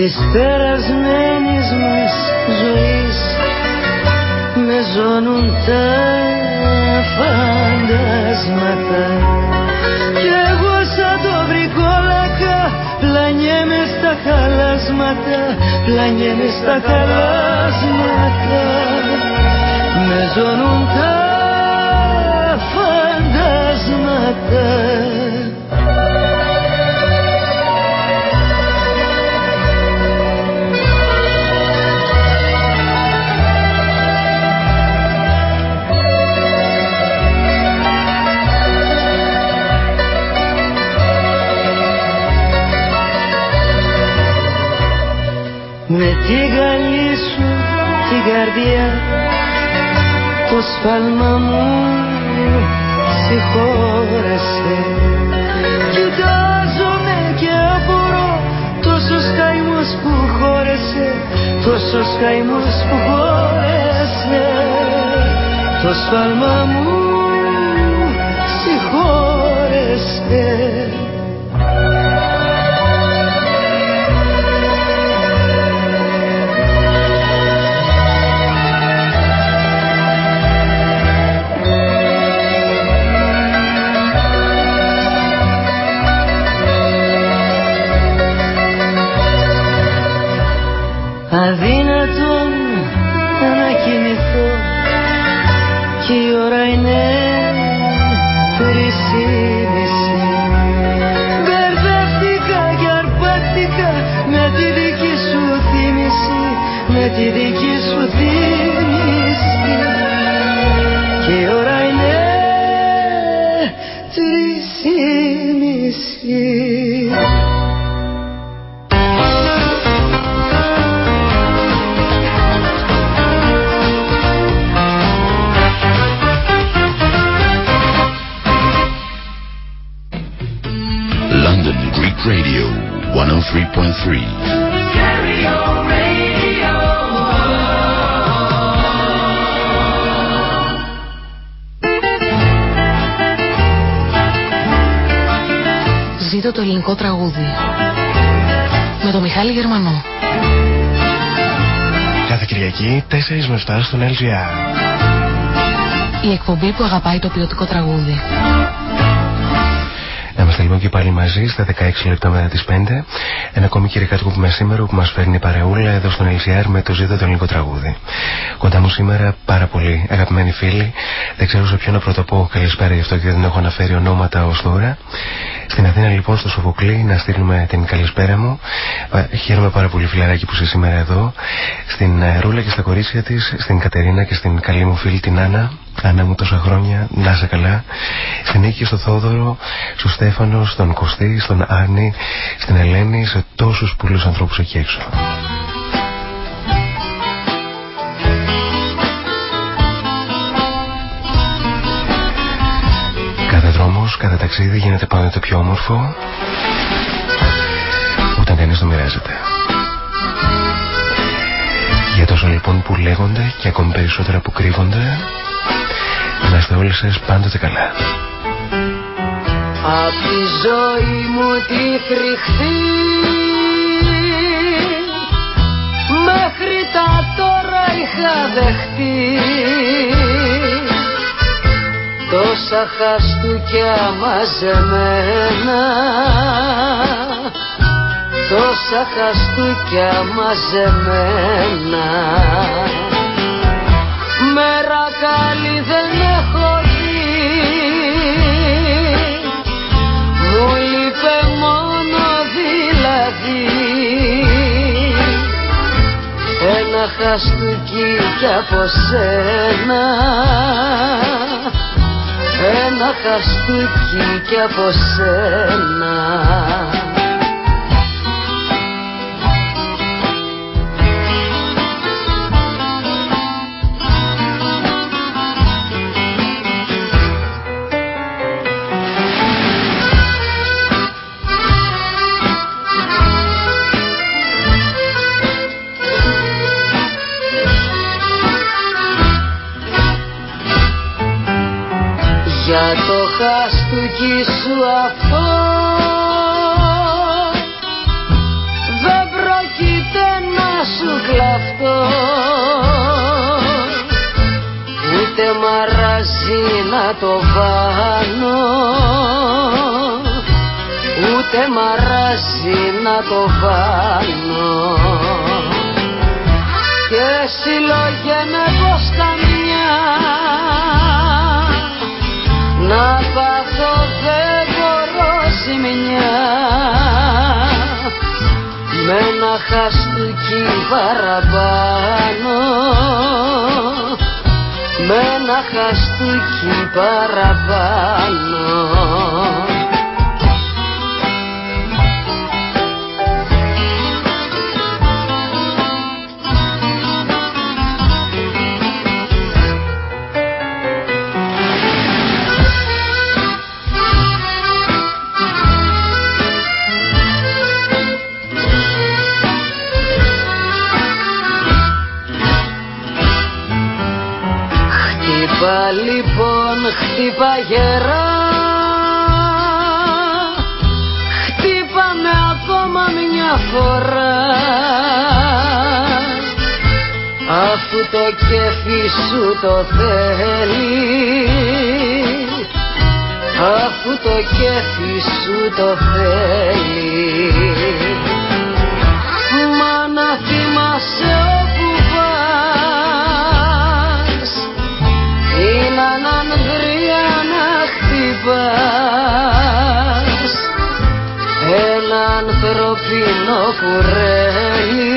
της περασμένης μας ζωής με ζώνουν τα φαντάσματα. Κι εγώ σαν το βρικόλακα πλανιέμαι στα χαλάσματα πλανιέμαι στα χαλάσματα. Με ζώνουν τα φαντάσματα τη γαλή σου την καρδιά το σφάλμα μου συγχώρεσε. Κοιτάζομαι και απορώ τόσος καημός που χώρεσε τόσος καημός που χώρεσε. Το σφάλμα μου 4 με 7 στον LGR. Η εκπομπή που αγαπάει το ποιοτικό τραγούδι. Να είμαστε λοιπόν και πάλι μαζί στα 16 λεπτά μετά τις 5. Ένα ακόμη κυριακάτικο που με σήμερα που μας φέρνει η παρεούλα εδώ στον LCR με το ζήτο το ελληνικό τραγούδι. Κοντά μου σήμερα πάρα πολύ αγαπημένοι φίλοι. Δεν ξέρω σε ποιον να πρωτοπώ καλησπέρα γι' αυτό και δεν έχω αναφέρει ονόματα ως τώρα. Στην Αθήνα λοιπόν στο Σοφοκλή να στείλουμε την καλησπέρα μου. Ε, Χαίρομαι πάρα πολύ φιλαράκι που είσαι σήμερα εδώ. Στην ε, Ρούλα και στα κορίτσια της, στην Κατερίνα και στην καλή μου φίλη την Άννα. Άννα μου τόσα χρόνια, να είσαι καλά. Στην Νίκη, στο Θόδωρο, στο Στέφανο, στον Κωστή, στον Άρνη, στην Ελένη, σε τόσους πολλούς ανθρώπους εκεί έξω. Κάθε δρόμος, κάθε ταξίδι γίνεται πάντοτε πιο όμορφο όταν κανείς το μοιράζεται. Για τόσο λοιπόν που λέγονται και ακόμη περισσότερα που κρύβονται, να είστε όλοι σας πάντοτε καλά. Απ' τη ζωή μου τη φρικτή Μέχρι τα τώρα είχα δεχτεί Τόσα χαστούκια μαζεμένα Τόσα χαστούκια μαζεμένα άλλη δεν Ένα χαστούκι κι από σένα. Ένα χαστούκι κι από σένα χαστούκι σου αυτό. Δεν πρόκειται να σου κλαφτώ. Ούτε μαράζει να το βάνω. Ούτε μαράζει να το βάνω. Και συλλογέμαι ζημιά με ένα χαστούκι παραπάνω. Με ένα χαστούκι παραπάνω χτύπα γερά. Χτύπα με ακόμα μια φορά. Αφού το κέφι σου το θέλει. Αφού το κέφι σου το θέλει. Μα να θυμάσαι ανθρωπινό κουρέλι.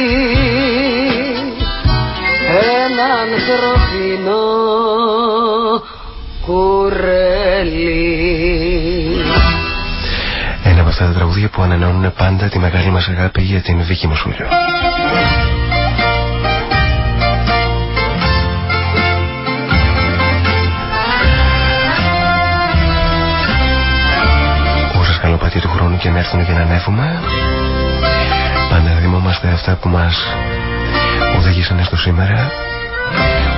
Ένα ανθρωπινό κουρέλι. Ένα από αυτά τα τραγούδια που ανανεώνουν πάντα τη μεγάλη μας αγάπη για την Βίκη Μοσούλιο. σκαλοπάτια του χρόνου και να έρθουν για να ανέβουμε πάντα θυμόμαστε αυτά που μας οδήγησαν στο σήμερα.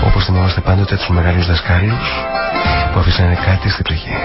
Όπως θυμόμαστε πάντοτε τους μεγάλους δασκάλους που αφήσανε κάτι στην πληγή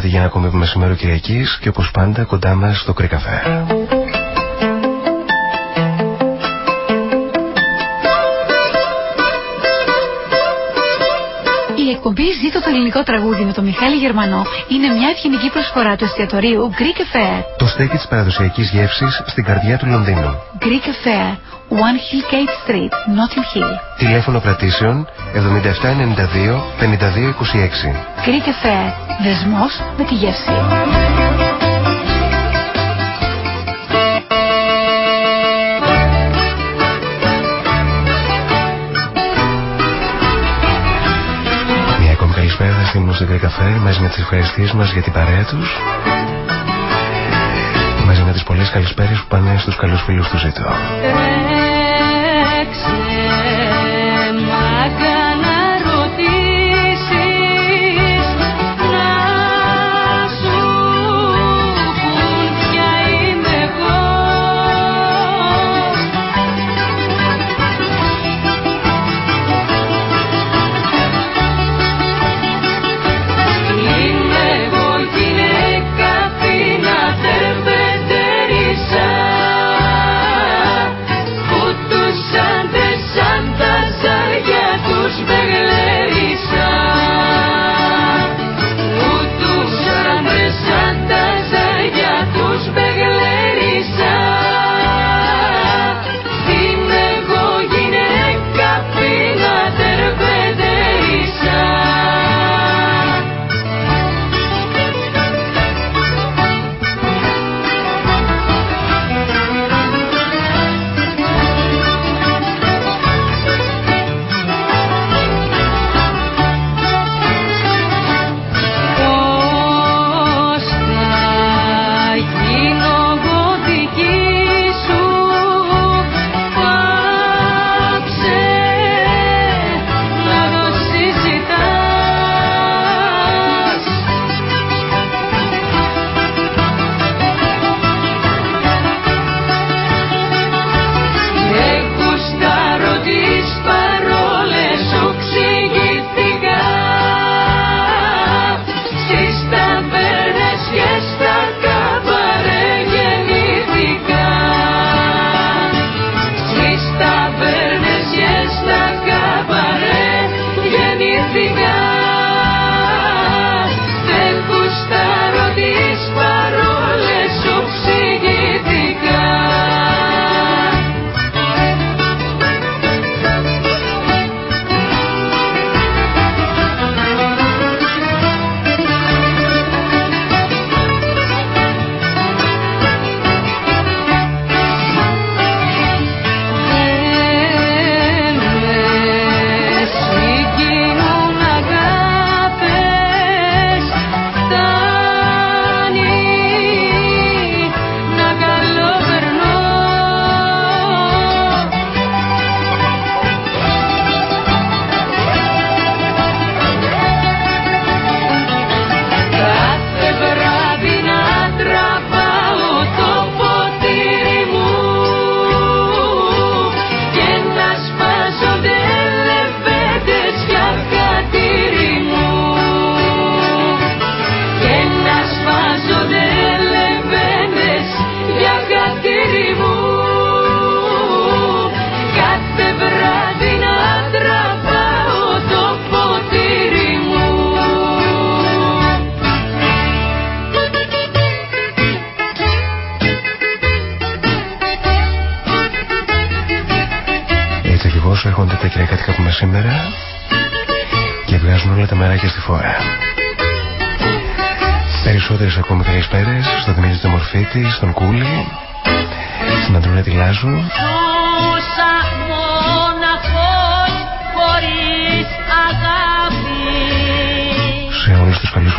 το σκαλόπατι για ένα ακόμη μεσημέρο Κυριακής και όπως πάντα κοντά μας στο Κρυκαφέ. εκπομπή Ζήτω το ελληνικό τραγούδι με τον Μιχάλη Γερμανό είναι μια ευγενική προσφορά του εστιατορίου Greek Affair. Το στέκι της παραδοσιακής γεύσης στην καρδιά του Λονδίνου. Greek Affair, One Hill Gate Street, Notting Hill. Τηλέφωνο κρατήσεων 7792 5226. Greek Affair, δεσμός με τη γεύση. στείλουμε στον Καφέ μαζί με τις ευχαριστίες μας για την παρέα τους μαζί με τις πολλές καλησπέρες που πάνε στους καλούς φίλους του Ζήτω.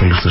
Όλους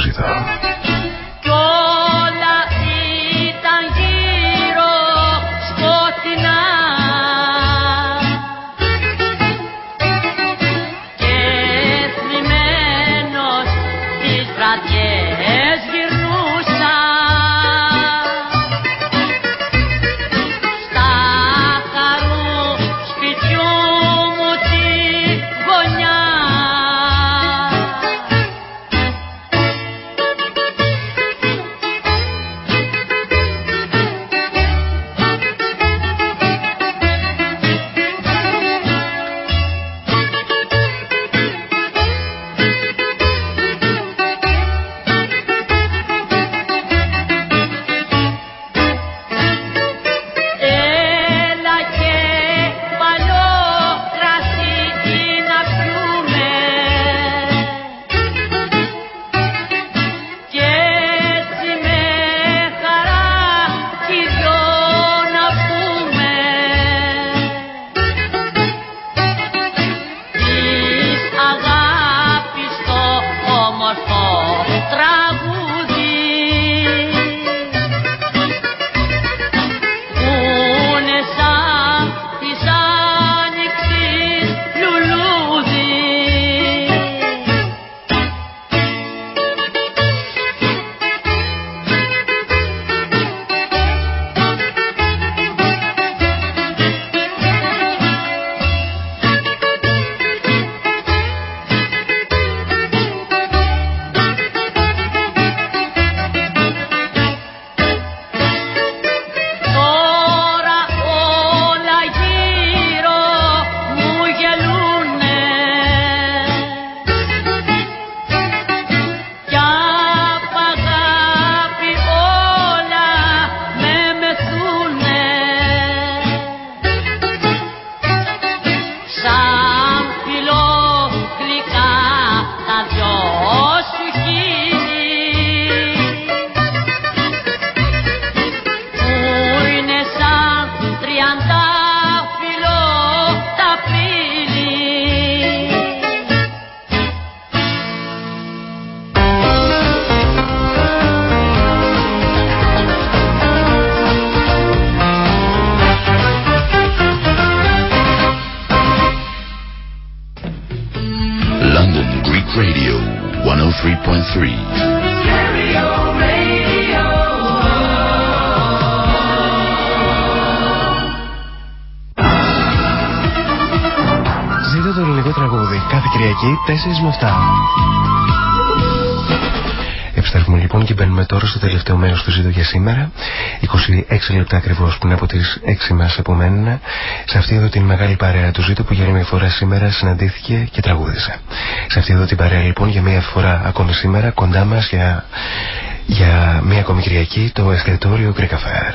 4 με 7. Επιστρέφουμε λοιπόν και μπαίνουμε τώρα στο τελευταίο μέρος του ζήτω για σήμερα. 26 λεπτά ακριβώς πριν από τις 6 μας απομένουν σε αυτή εδώ την μεγάλη παρέα του ζήτω που για μια φορά σήμερα συναντήθηκε και τραγούδισε. Σε αυτή εδώ την παρέα λοιπόν για μια φορά ακόμη σήμερα κοντά μας για, για μια ακόμη Κυριακή το εστιατόριο Greek Affair.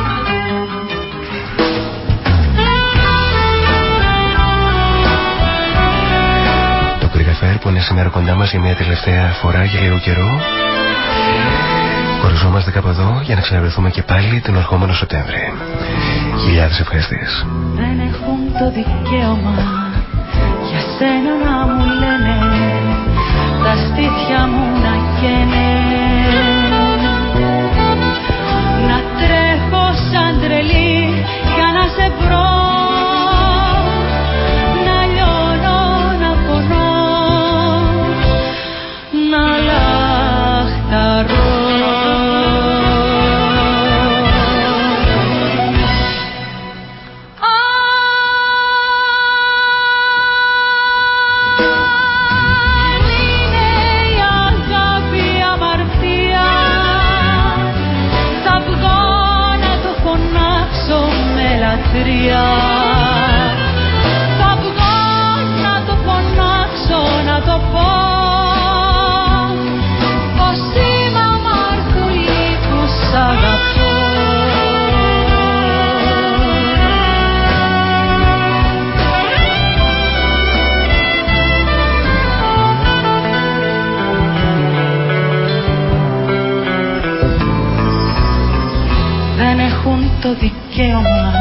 Το Greek Affair που είναι σήμερα κοντά μας για μια τελευταία φορά για λίγο καιρό. Χωριζόμαστε κάπου εδώ για να ξαναβρεθούμε και πάλι τον ερχόμενο Σεπτέμβρη. Χιλιάδες ευχαριστίες. Δεν έχουν το δικαίωμα για σένα να μου λένε τα στήθια μου να καίνε να τρέχω σαν τρελή για να σε βρω το δικαίωμα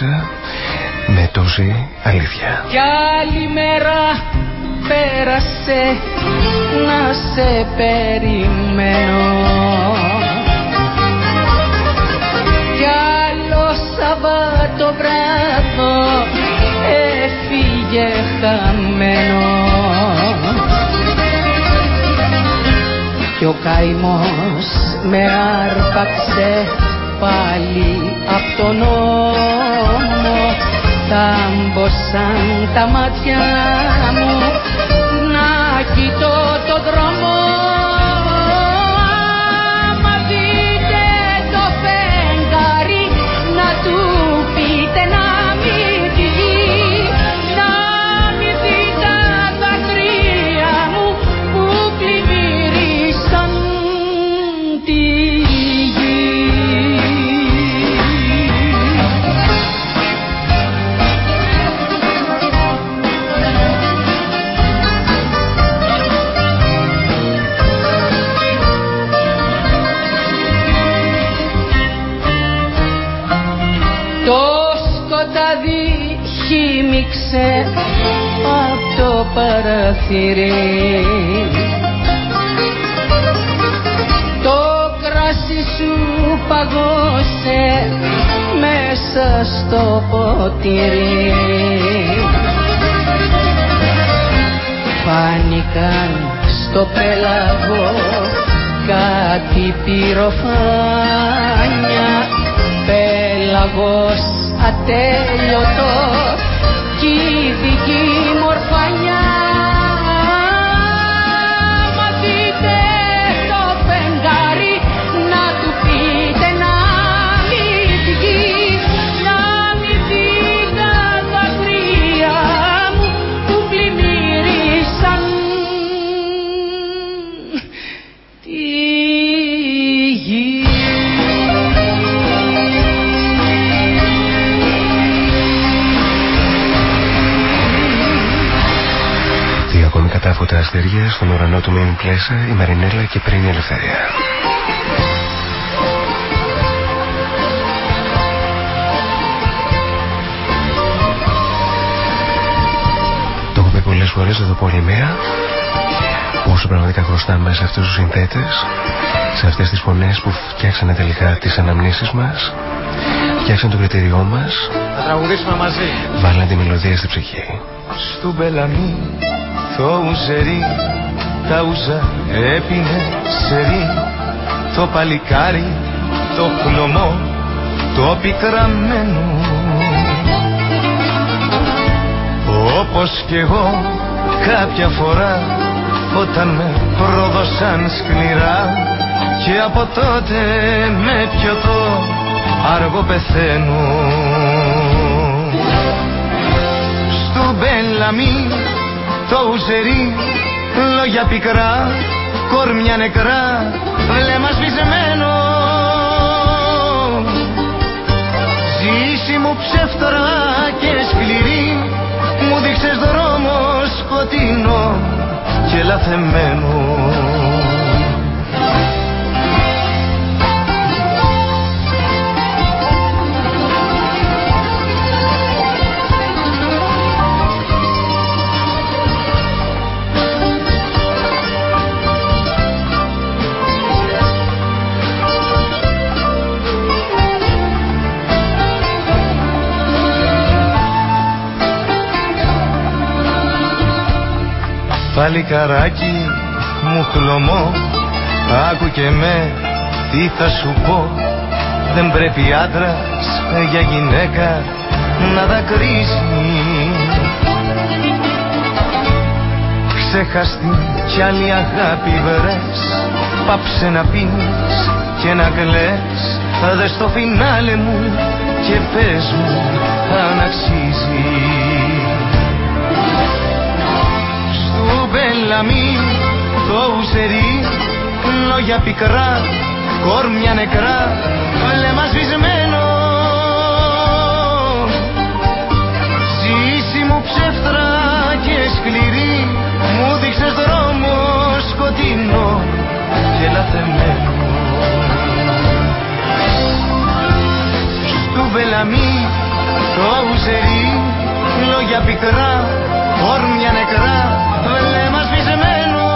μία πλέσα με τόση αλήθεια. Κι άλλη μέρα πέρασε να σε περιμένω. Κι άλλο Σαββάτο βράδο έφυγε χαμένο. Κι ο καημός με άρπαξε πάλι απ' τον νόμο. Τάμποσαν τα μάτια παραθυρί Το κράσι σου παγώσε μέσα στο ποτήρι. Φάνηκαν στο πέλαγο κάτι πυροφάνια. Πέλαγος ατέλειωτος αστέρια στον ουρανό του Μίνι Πλέσα, η Μαρινέλα και πριν η Ελευθερία. Το έχω πει πολλές φορές, θα το πω μία. Όσο πραγματικά χρωστάμε σε αυτούς τους συνθέτες, σε αυτές τις φωνές που φτιάξανε τελικά τις αναμνήσεις μας, φτιάξαν το κριτήριό μας. Θα τραγουδήσουμε μαζί. Βάλαν τη μελωδία στη ψυχή. Στου Μπελαμί το ουζερί τα ουζα έπινε σερί το παλικάρι το χλωμό το πικραμένο. Όπως κι εγώ κάποια φορά όταν με πρόδωσαν σκληρά και από τότε με πιωτό αργό πεθαίνω. Στου Μπελαμί το ουζερί λόγια πικρά κορμιά νεκρά βλέμμα σβησμένο. Ζήση μου ψεύτρα και σκληρή μου δείξες δρόμο σκοτεινό και λαθεμένο Παλικαράκι μου χλωμό. Άκου και με τι θα σου πω. Δεν πρέπει άντρας για γυναίκα να δακρύσει. Ξέχαστη κι άλλη αγάπη βρες. Πάψε να πίνεις και να κλαις. Δες το φινάλε μου και πες μου αν αξίζει λαμί το ουσερί λόγια πικρά κόρμια νεκρά βλέμμα σβησμένο Ζήση μου ψεύτρα και σκληρή μου δείξες δρόμο σκοτεινό και λαθεμένο Στου βελαμί το ουσερί λόγια πικρά κόρμια νεκρά βλέμμα σβησμένο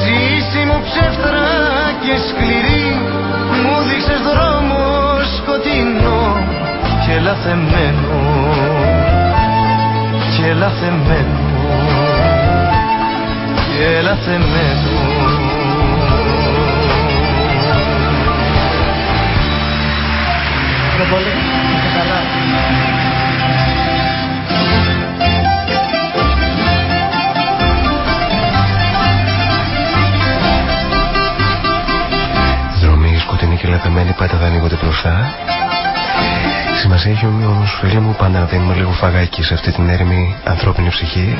Ζήση μου ψεύτρα και σκληρή μου δείξες δρόμο σκοτεινό και λαθεμένο. Και λαθεμένο. Και λαθεμένο. Πολύς. Μπροστά. Σημασία έχει όμως, φίλοι μου, πάντα να δίνουμε λίγο φαγάκι σε αυτή την έρημη ανθρώπινη ψυχή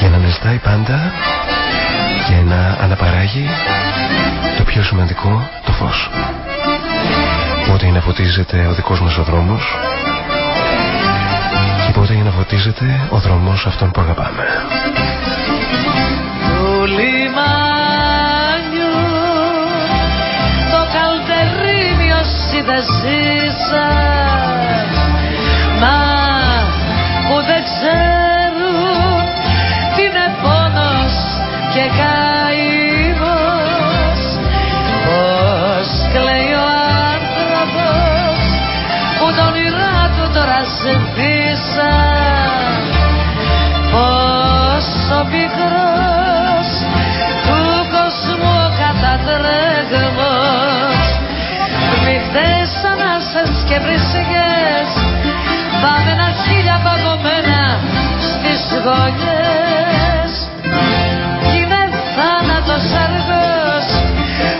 για να νεστάει πάντα και να αναπαράγει το πιο σημαντικό, το φως. Πότε είναι να φωτίζεται ο δικός μας ο δρόμος και πότε είναι να φωτίζεται ο δρόμος αυτόν που αγαπάμε. Καλτερίμιο δεν μα που δεν ξέρουν τι είναι πόνος και καημός. Πως κλαίει ο άνθρωπος που τον όνειρά του τώρα σβήσαν πως ο πικρός του κόσμου ο παγωμένα στις γωνιές. Είναι θάνατος αργός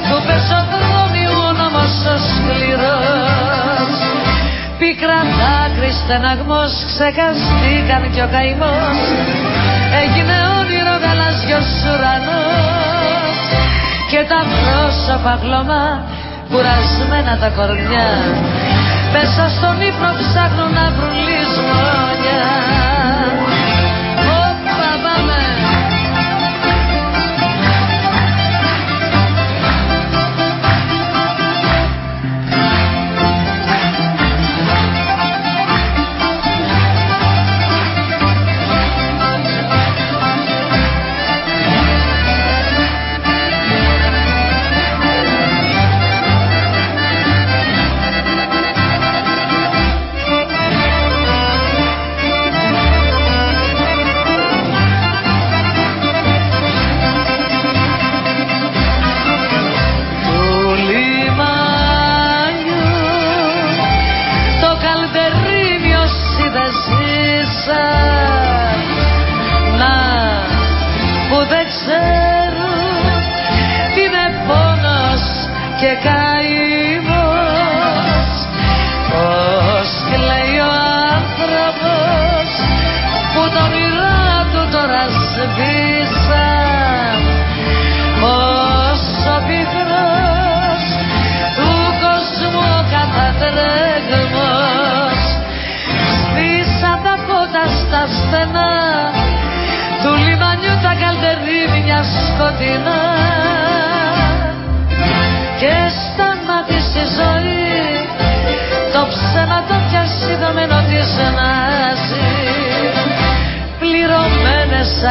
του πεζοδρόμιου ο νόμος ο σκληρός. Πίκρα δάκρυ στεναγμός ξεχαστήκαν κι ο καημός. Έγινε όνειρο γαλάζιος ουρανός. Και τα πρόσωπα χλωμά κουρασμένα τα κορμιά. Μέσα στον ύπνο ψάχνουν να βρουν λησμόνια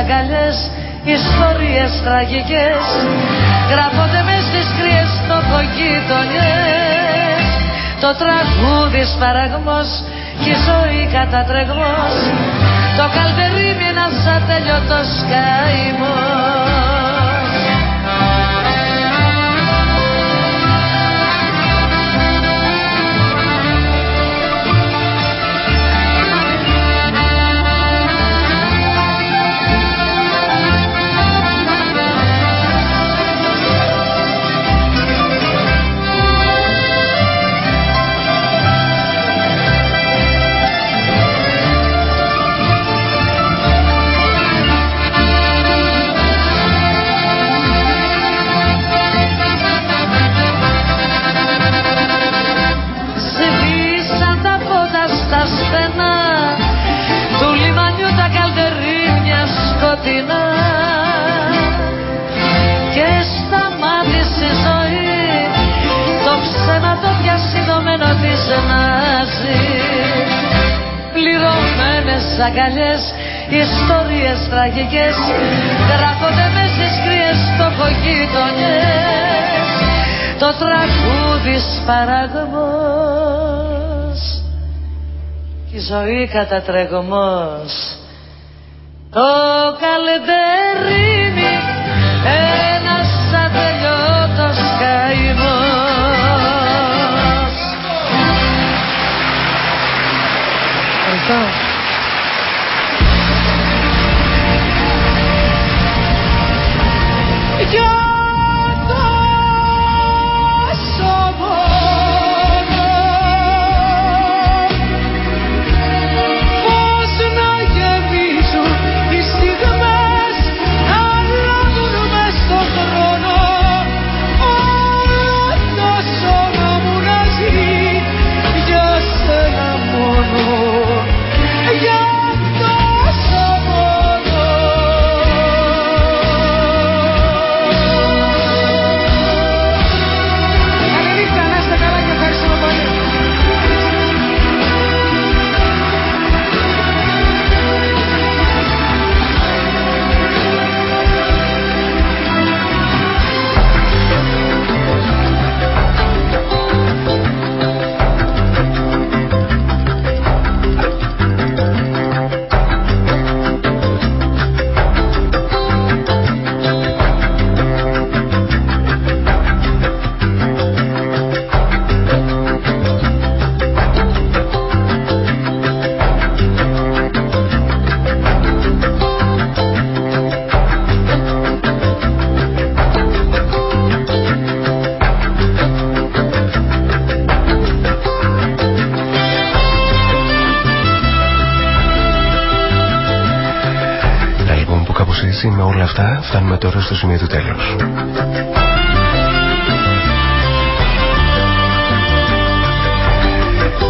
αγκαλιές ιστορίες τραγικές γράφονται μες στις κρύες στοχογείτονιες το τραγούδι σπαραγμός και η ζωή κατατρεγμός. Το καλτερίμι ένας ατέλειωτος καημός αγκαλιές ιστορίες τραγικές γράφονται μες στις κρύες στοχογείτονιες το τραγούδι σπαραγμός και η ζωή κατατρεγμός. Το καλεντερίμι έτσι με όλα αυτά φτάνουμε τώρα στο σημείο του τέλους.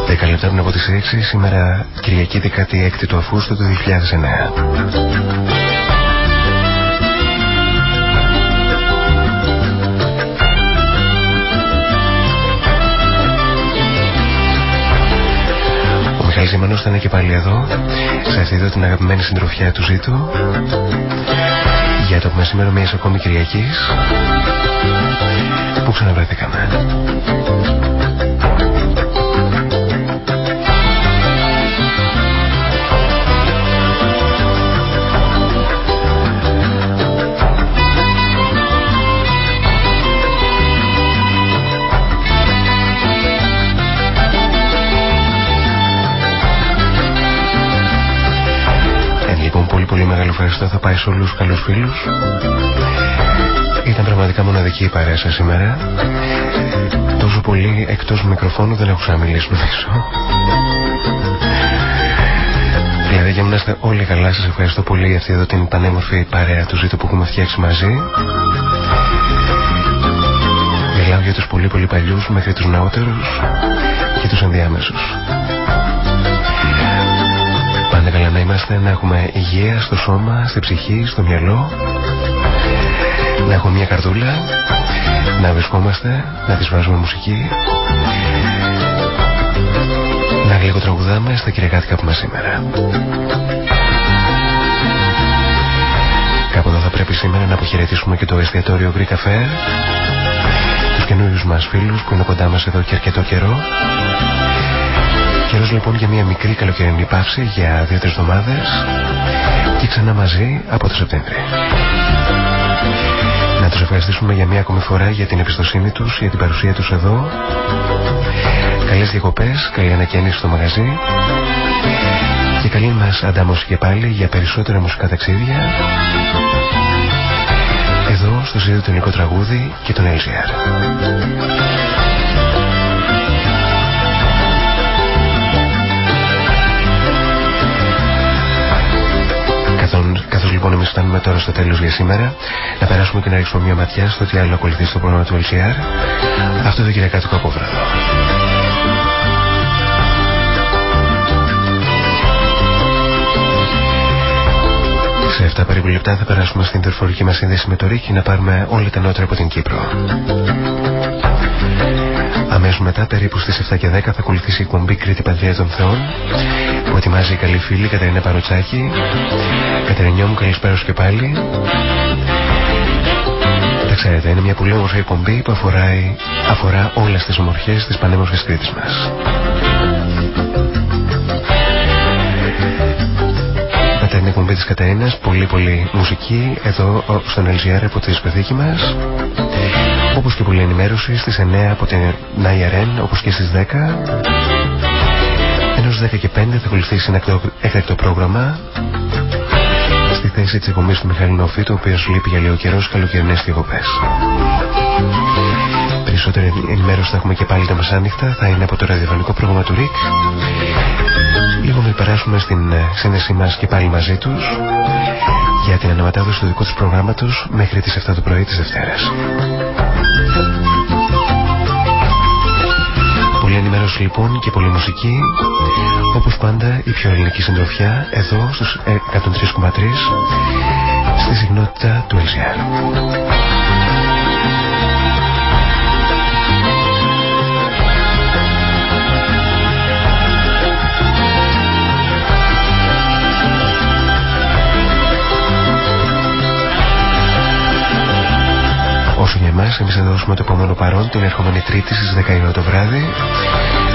Δέκα λεπτά πριν από τις 6 σήμερα Κυριακή 16 του Αυγούστου του 2009. Μιχάλης Ζημανός θα είναι και πάλι εδώ σε αυτή εδώ την αγαπημένη συντροφιά του Ζήτου για το μεσημέρο μιας ακόμη Κυριακής που ξαναβρέθηκαμε. Ευχαριστώ. Θα πάει σε όλους τους καλούς φίλους. Ήταν πραγματικά μοναδική η παρέα σας σήμερα. Τόσο πολύ εκτός μικροφώνου δεν έχω ξαναμιλήσει νομίζω Δηλαδή για να είστε όλοι καλά σας ευχαριστώ πολύ για αυτή εδώ την πανέμορφη παρέα του ζήτου που έχουμε φτιάξει μαζί. Μιλάω για τους πολύ πολύ παλιούς μέχρι τους νεότερους και τους ενδιάμεσους είμαστε, να έχουμε υγεία στο σώμα, στη ψυχή, στο μυαλό. Να έχουμε μια καρδούλα, να βρισκόμαστε, να της βάζουμε μουσική. Να λίγο τραγουδάμε στα κυριακάτικα που είμαστε σήμερα. Κάπου εδώ θα πρέπει σήμερα να αποχαιρετήσουμε και το εστιατόριο Greek Cafe τους καινούριους μας φίλους που είναι κοντά μας εδώ και αρκετό καιρό Καιρός λοιπόν για μια μικρή καλοκαιρινή παύση για δύο-τρεις εβδομάδες και ξανά μαζί από το Σεπτέμβριο. Να τους ευχαριστήσουμε για μια ακόμη φορά για την εμπιστοσύνη τους, για την παρουσία τους εδώ. Καλές διακοπές, καλή ανακαίνιση στο μαγαζί και καλή μας αντάμωση και πάλι για περισσότερα μουσικά ταξίδια εδώ στο ζήτο του Τραγούδι και τον LGR. Λοιπόν εμείς φτάνουμε τώρα στο τέλος για σήμερα, να περάσουμε και να ρίξουμε μια ματιά στο τι άλλο ακολουθεί στο πρόγραμμα του LCR, αυτό το κυριακάτικο απόβραδο. 7 περίπου λεπτά θα περάσουμε στην τερφορική μας σύνδεση με το Ρίκη να πάρουμε όλα τα νότερα από την Κύπρο. Αμέσως μετά, περίπου στις 7 και 10, θα ακολουθήσει η κομπή Κρήτη Παντρία των Θεών που ετοιμάζει η καλή φίλη Κατερίνα Παροτσάκη. Κατερινιό μου, καλησπέρα και πάλι. Τα ξέρετε, είναι μια πολύ όμορφη εκπομπή που αφορά, αφορά όλες τις ομορφιές της πανέμορφης Κρήτης μας. Την εκπομπή της Κατερίνας, πολύ πολύ μουσική εδώ στον LGR από τη σπεδίκη μας. Όπως και πολλή ενημέρωση στις 9 από την NIRN όπως και στις 10 ενώ στις 10 και 5 θα ακολουθήσει ένα έκτακτο πρόγραμμα. Στη θέση της εκπομπής του Μιχάλη Νοφίτου ο οποίος λείπει για λίγο καιρός καλοκαιρινές διακοπές. Περισσότερη ενημέρωση θα έχουμε και πάλι τα μεσάνυχτα. Θα είναι από το ραδιοφωνικό πρόγραμμα του ΡΙΚ λίγο να περάσουμε στην ε, σύνδεσή μας και πάλι μαζί τους για την αναμετάδοση του δικού τους προγράμματος μέχρι τις 7 το πρωί της Δευτέρας. Πολύ ενημέρωση λοιπόν και πολύ μουσική όπως πάντα η πιο ελληνική συντροφιά εδώ στους 103,3 στη συγνότητα του LCR. Όσο για εμάς, εμείς θα δώσουμε το επόμενο παρόν την ερχόμενη Τρίτη στις 10 το βράδυ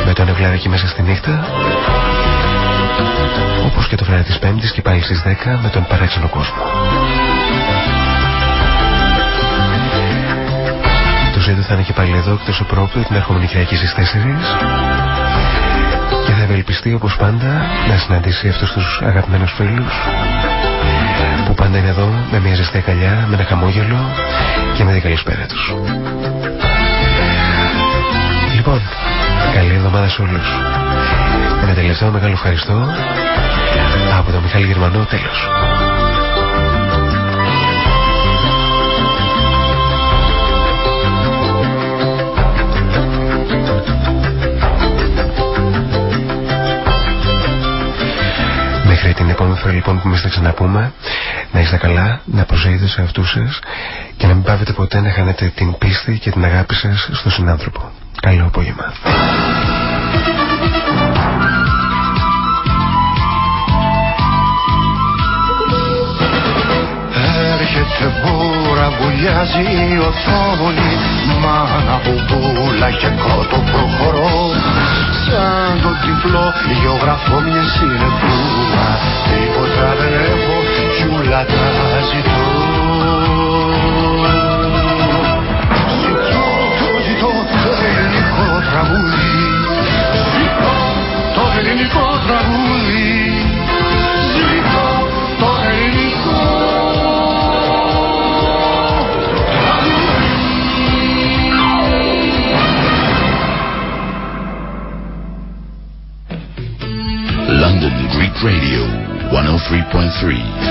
με τον Ευλάδικη μέσα στη νύχτα όπως και το βράδυ της Πέμπτης και πάλι στις 10 με τον παράξενο κόσμο. Το ζήτο θα είναι και πάλι εδώ εκτός οπρόπτου την ερχόμενη Κυριακή στις 4 και θα ευελπιστεί όπως πάντα να συναντήσει αυτούς τους αγαπημένους φίλους που πάντα είναι εδώ με μια ζεστή καλιά με ένα χαμόγελο και με την καλησπέρα τους. Λοιπόν, καλή εβδομάδα σε όλους. Με τελευταίο μεγάλο ευχαριστώ από τον Μιχάλη Γερμανό, τέλος. Μέχρι την επόμενη φορά λοιπόν που εμείς να πούμε να είστε καλά, να προσέχετε σε αυτούς σας και να μην πάβετε ποτέ να χάνετε την πίστη και την αγάπη σας στον συνάνθρωπο. Καλό απόγευμα. Έρχεται μπούρα, βουλιάζει η οθόνη Μάνα μπουμπούλα και κότο προχωρώ. Σαν τον τυφλό γεωγραφώ μια συνεπούλα Τίποτα δεν έχω κι ούλα τα ζητώ. Ζητώ, το ζητώ το ελληνικό τραγούδι. Ζητώ το ελληνικό τραγούδι Radio 103.3.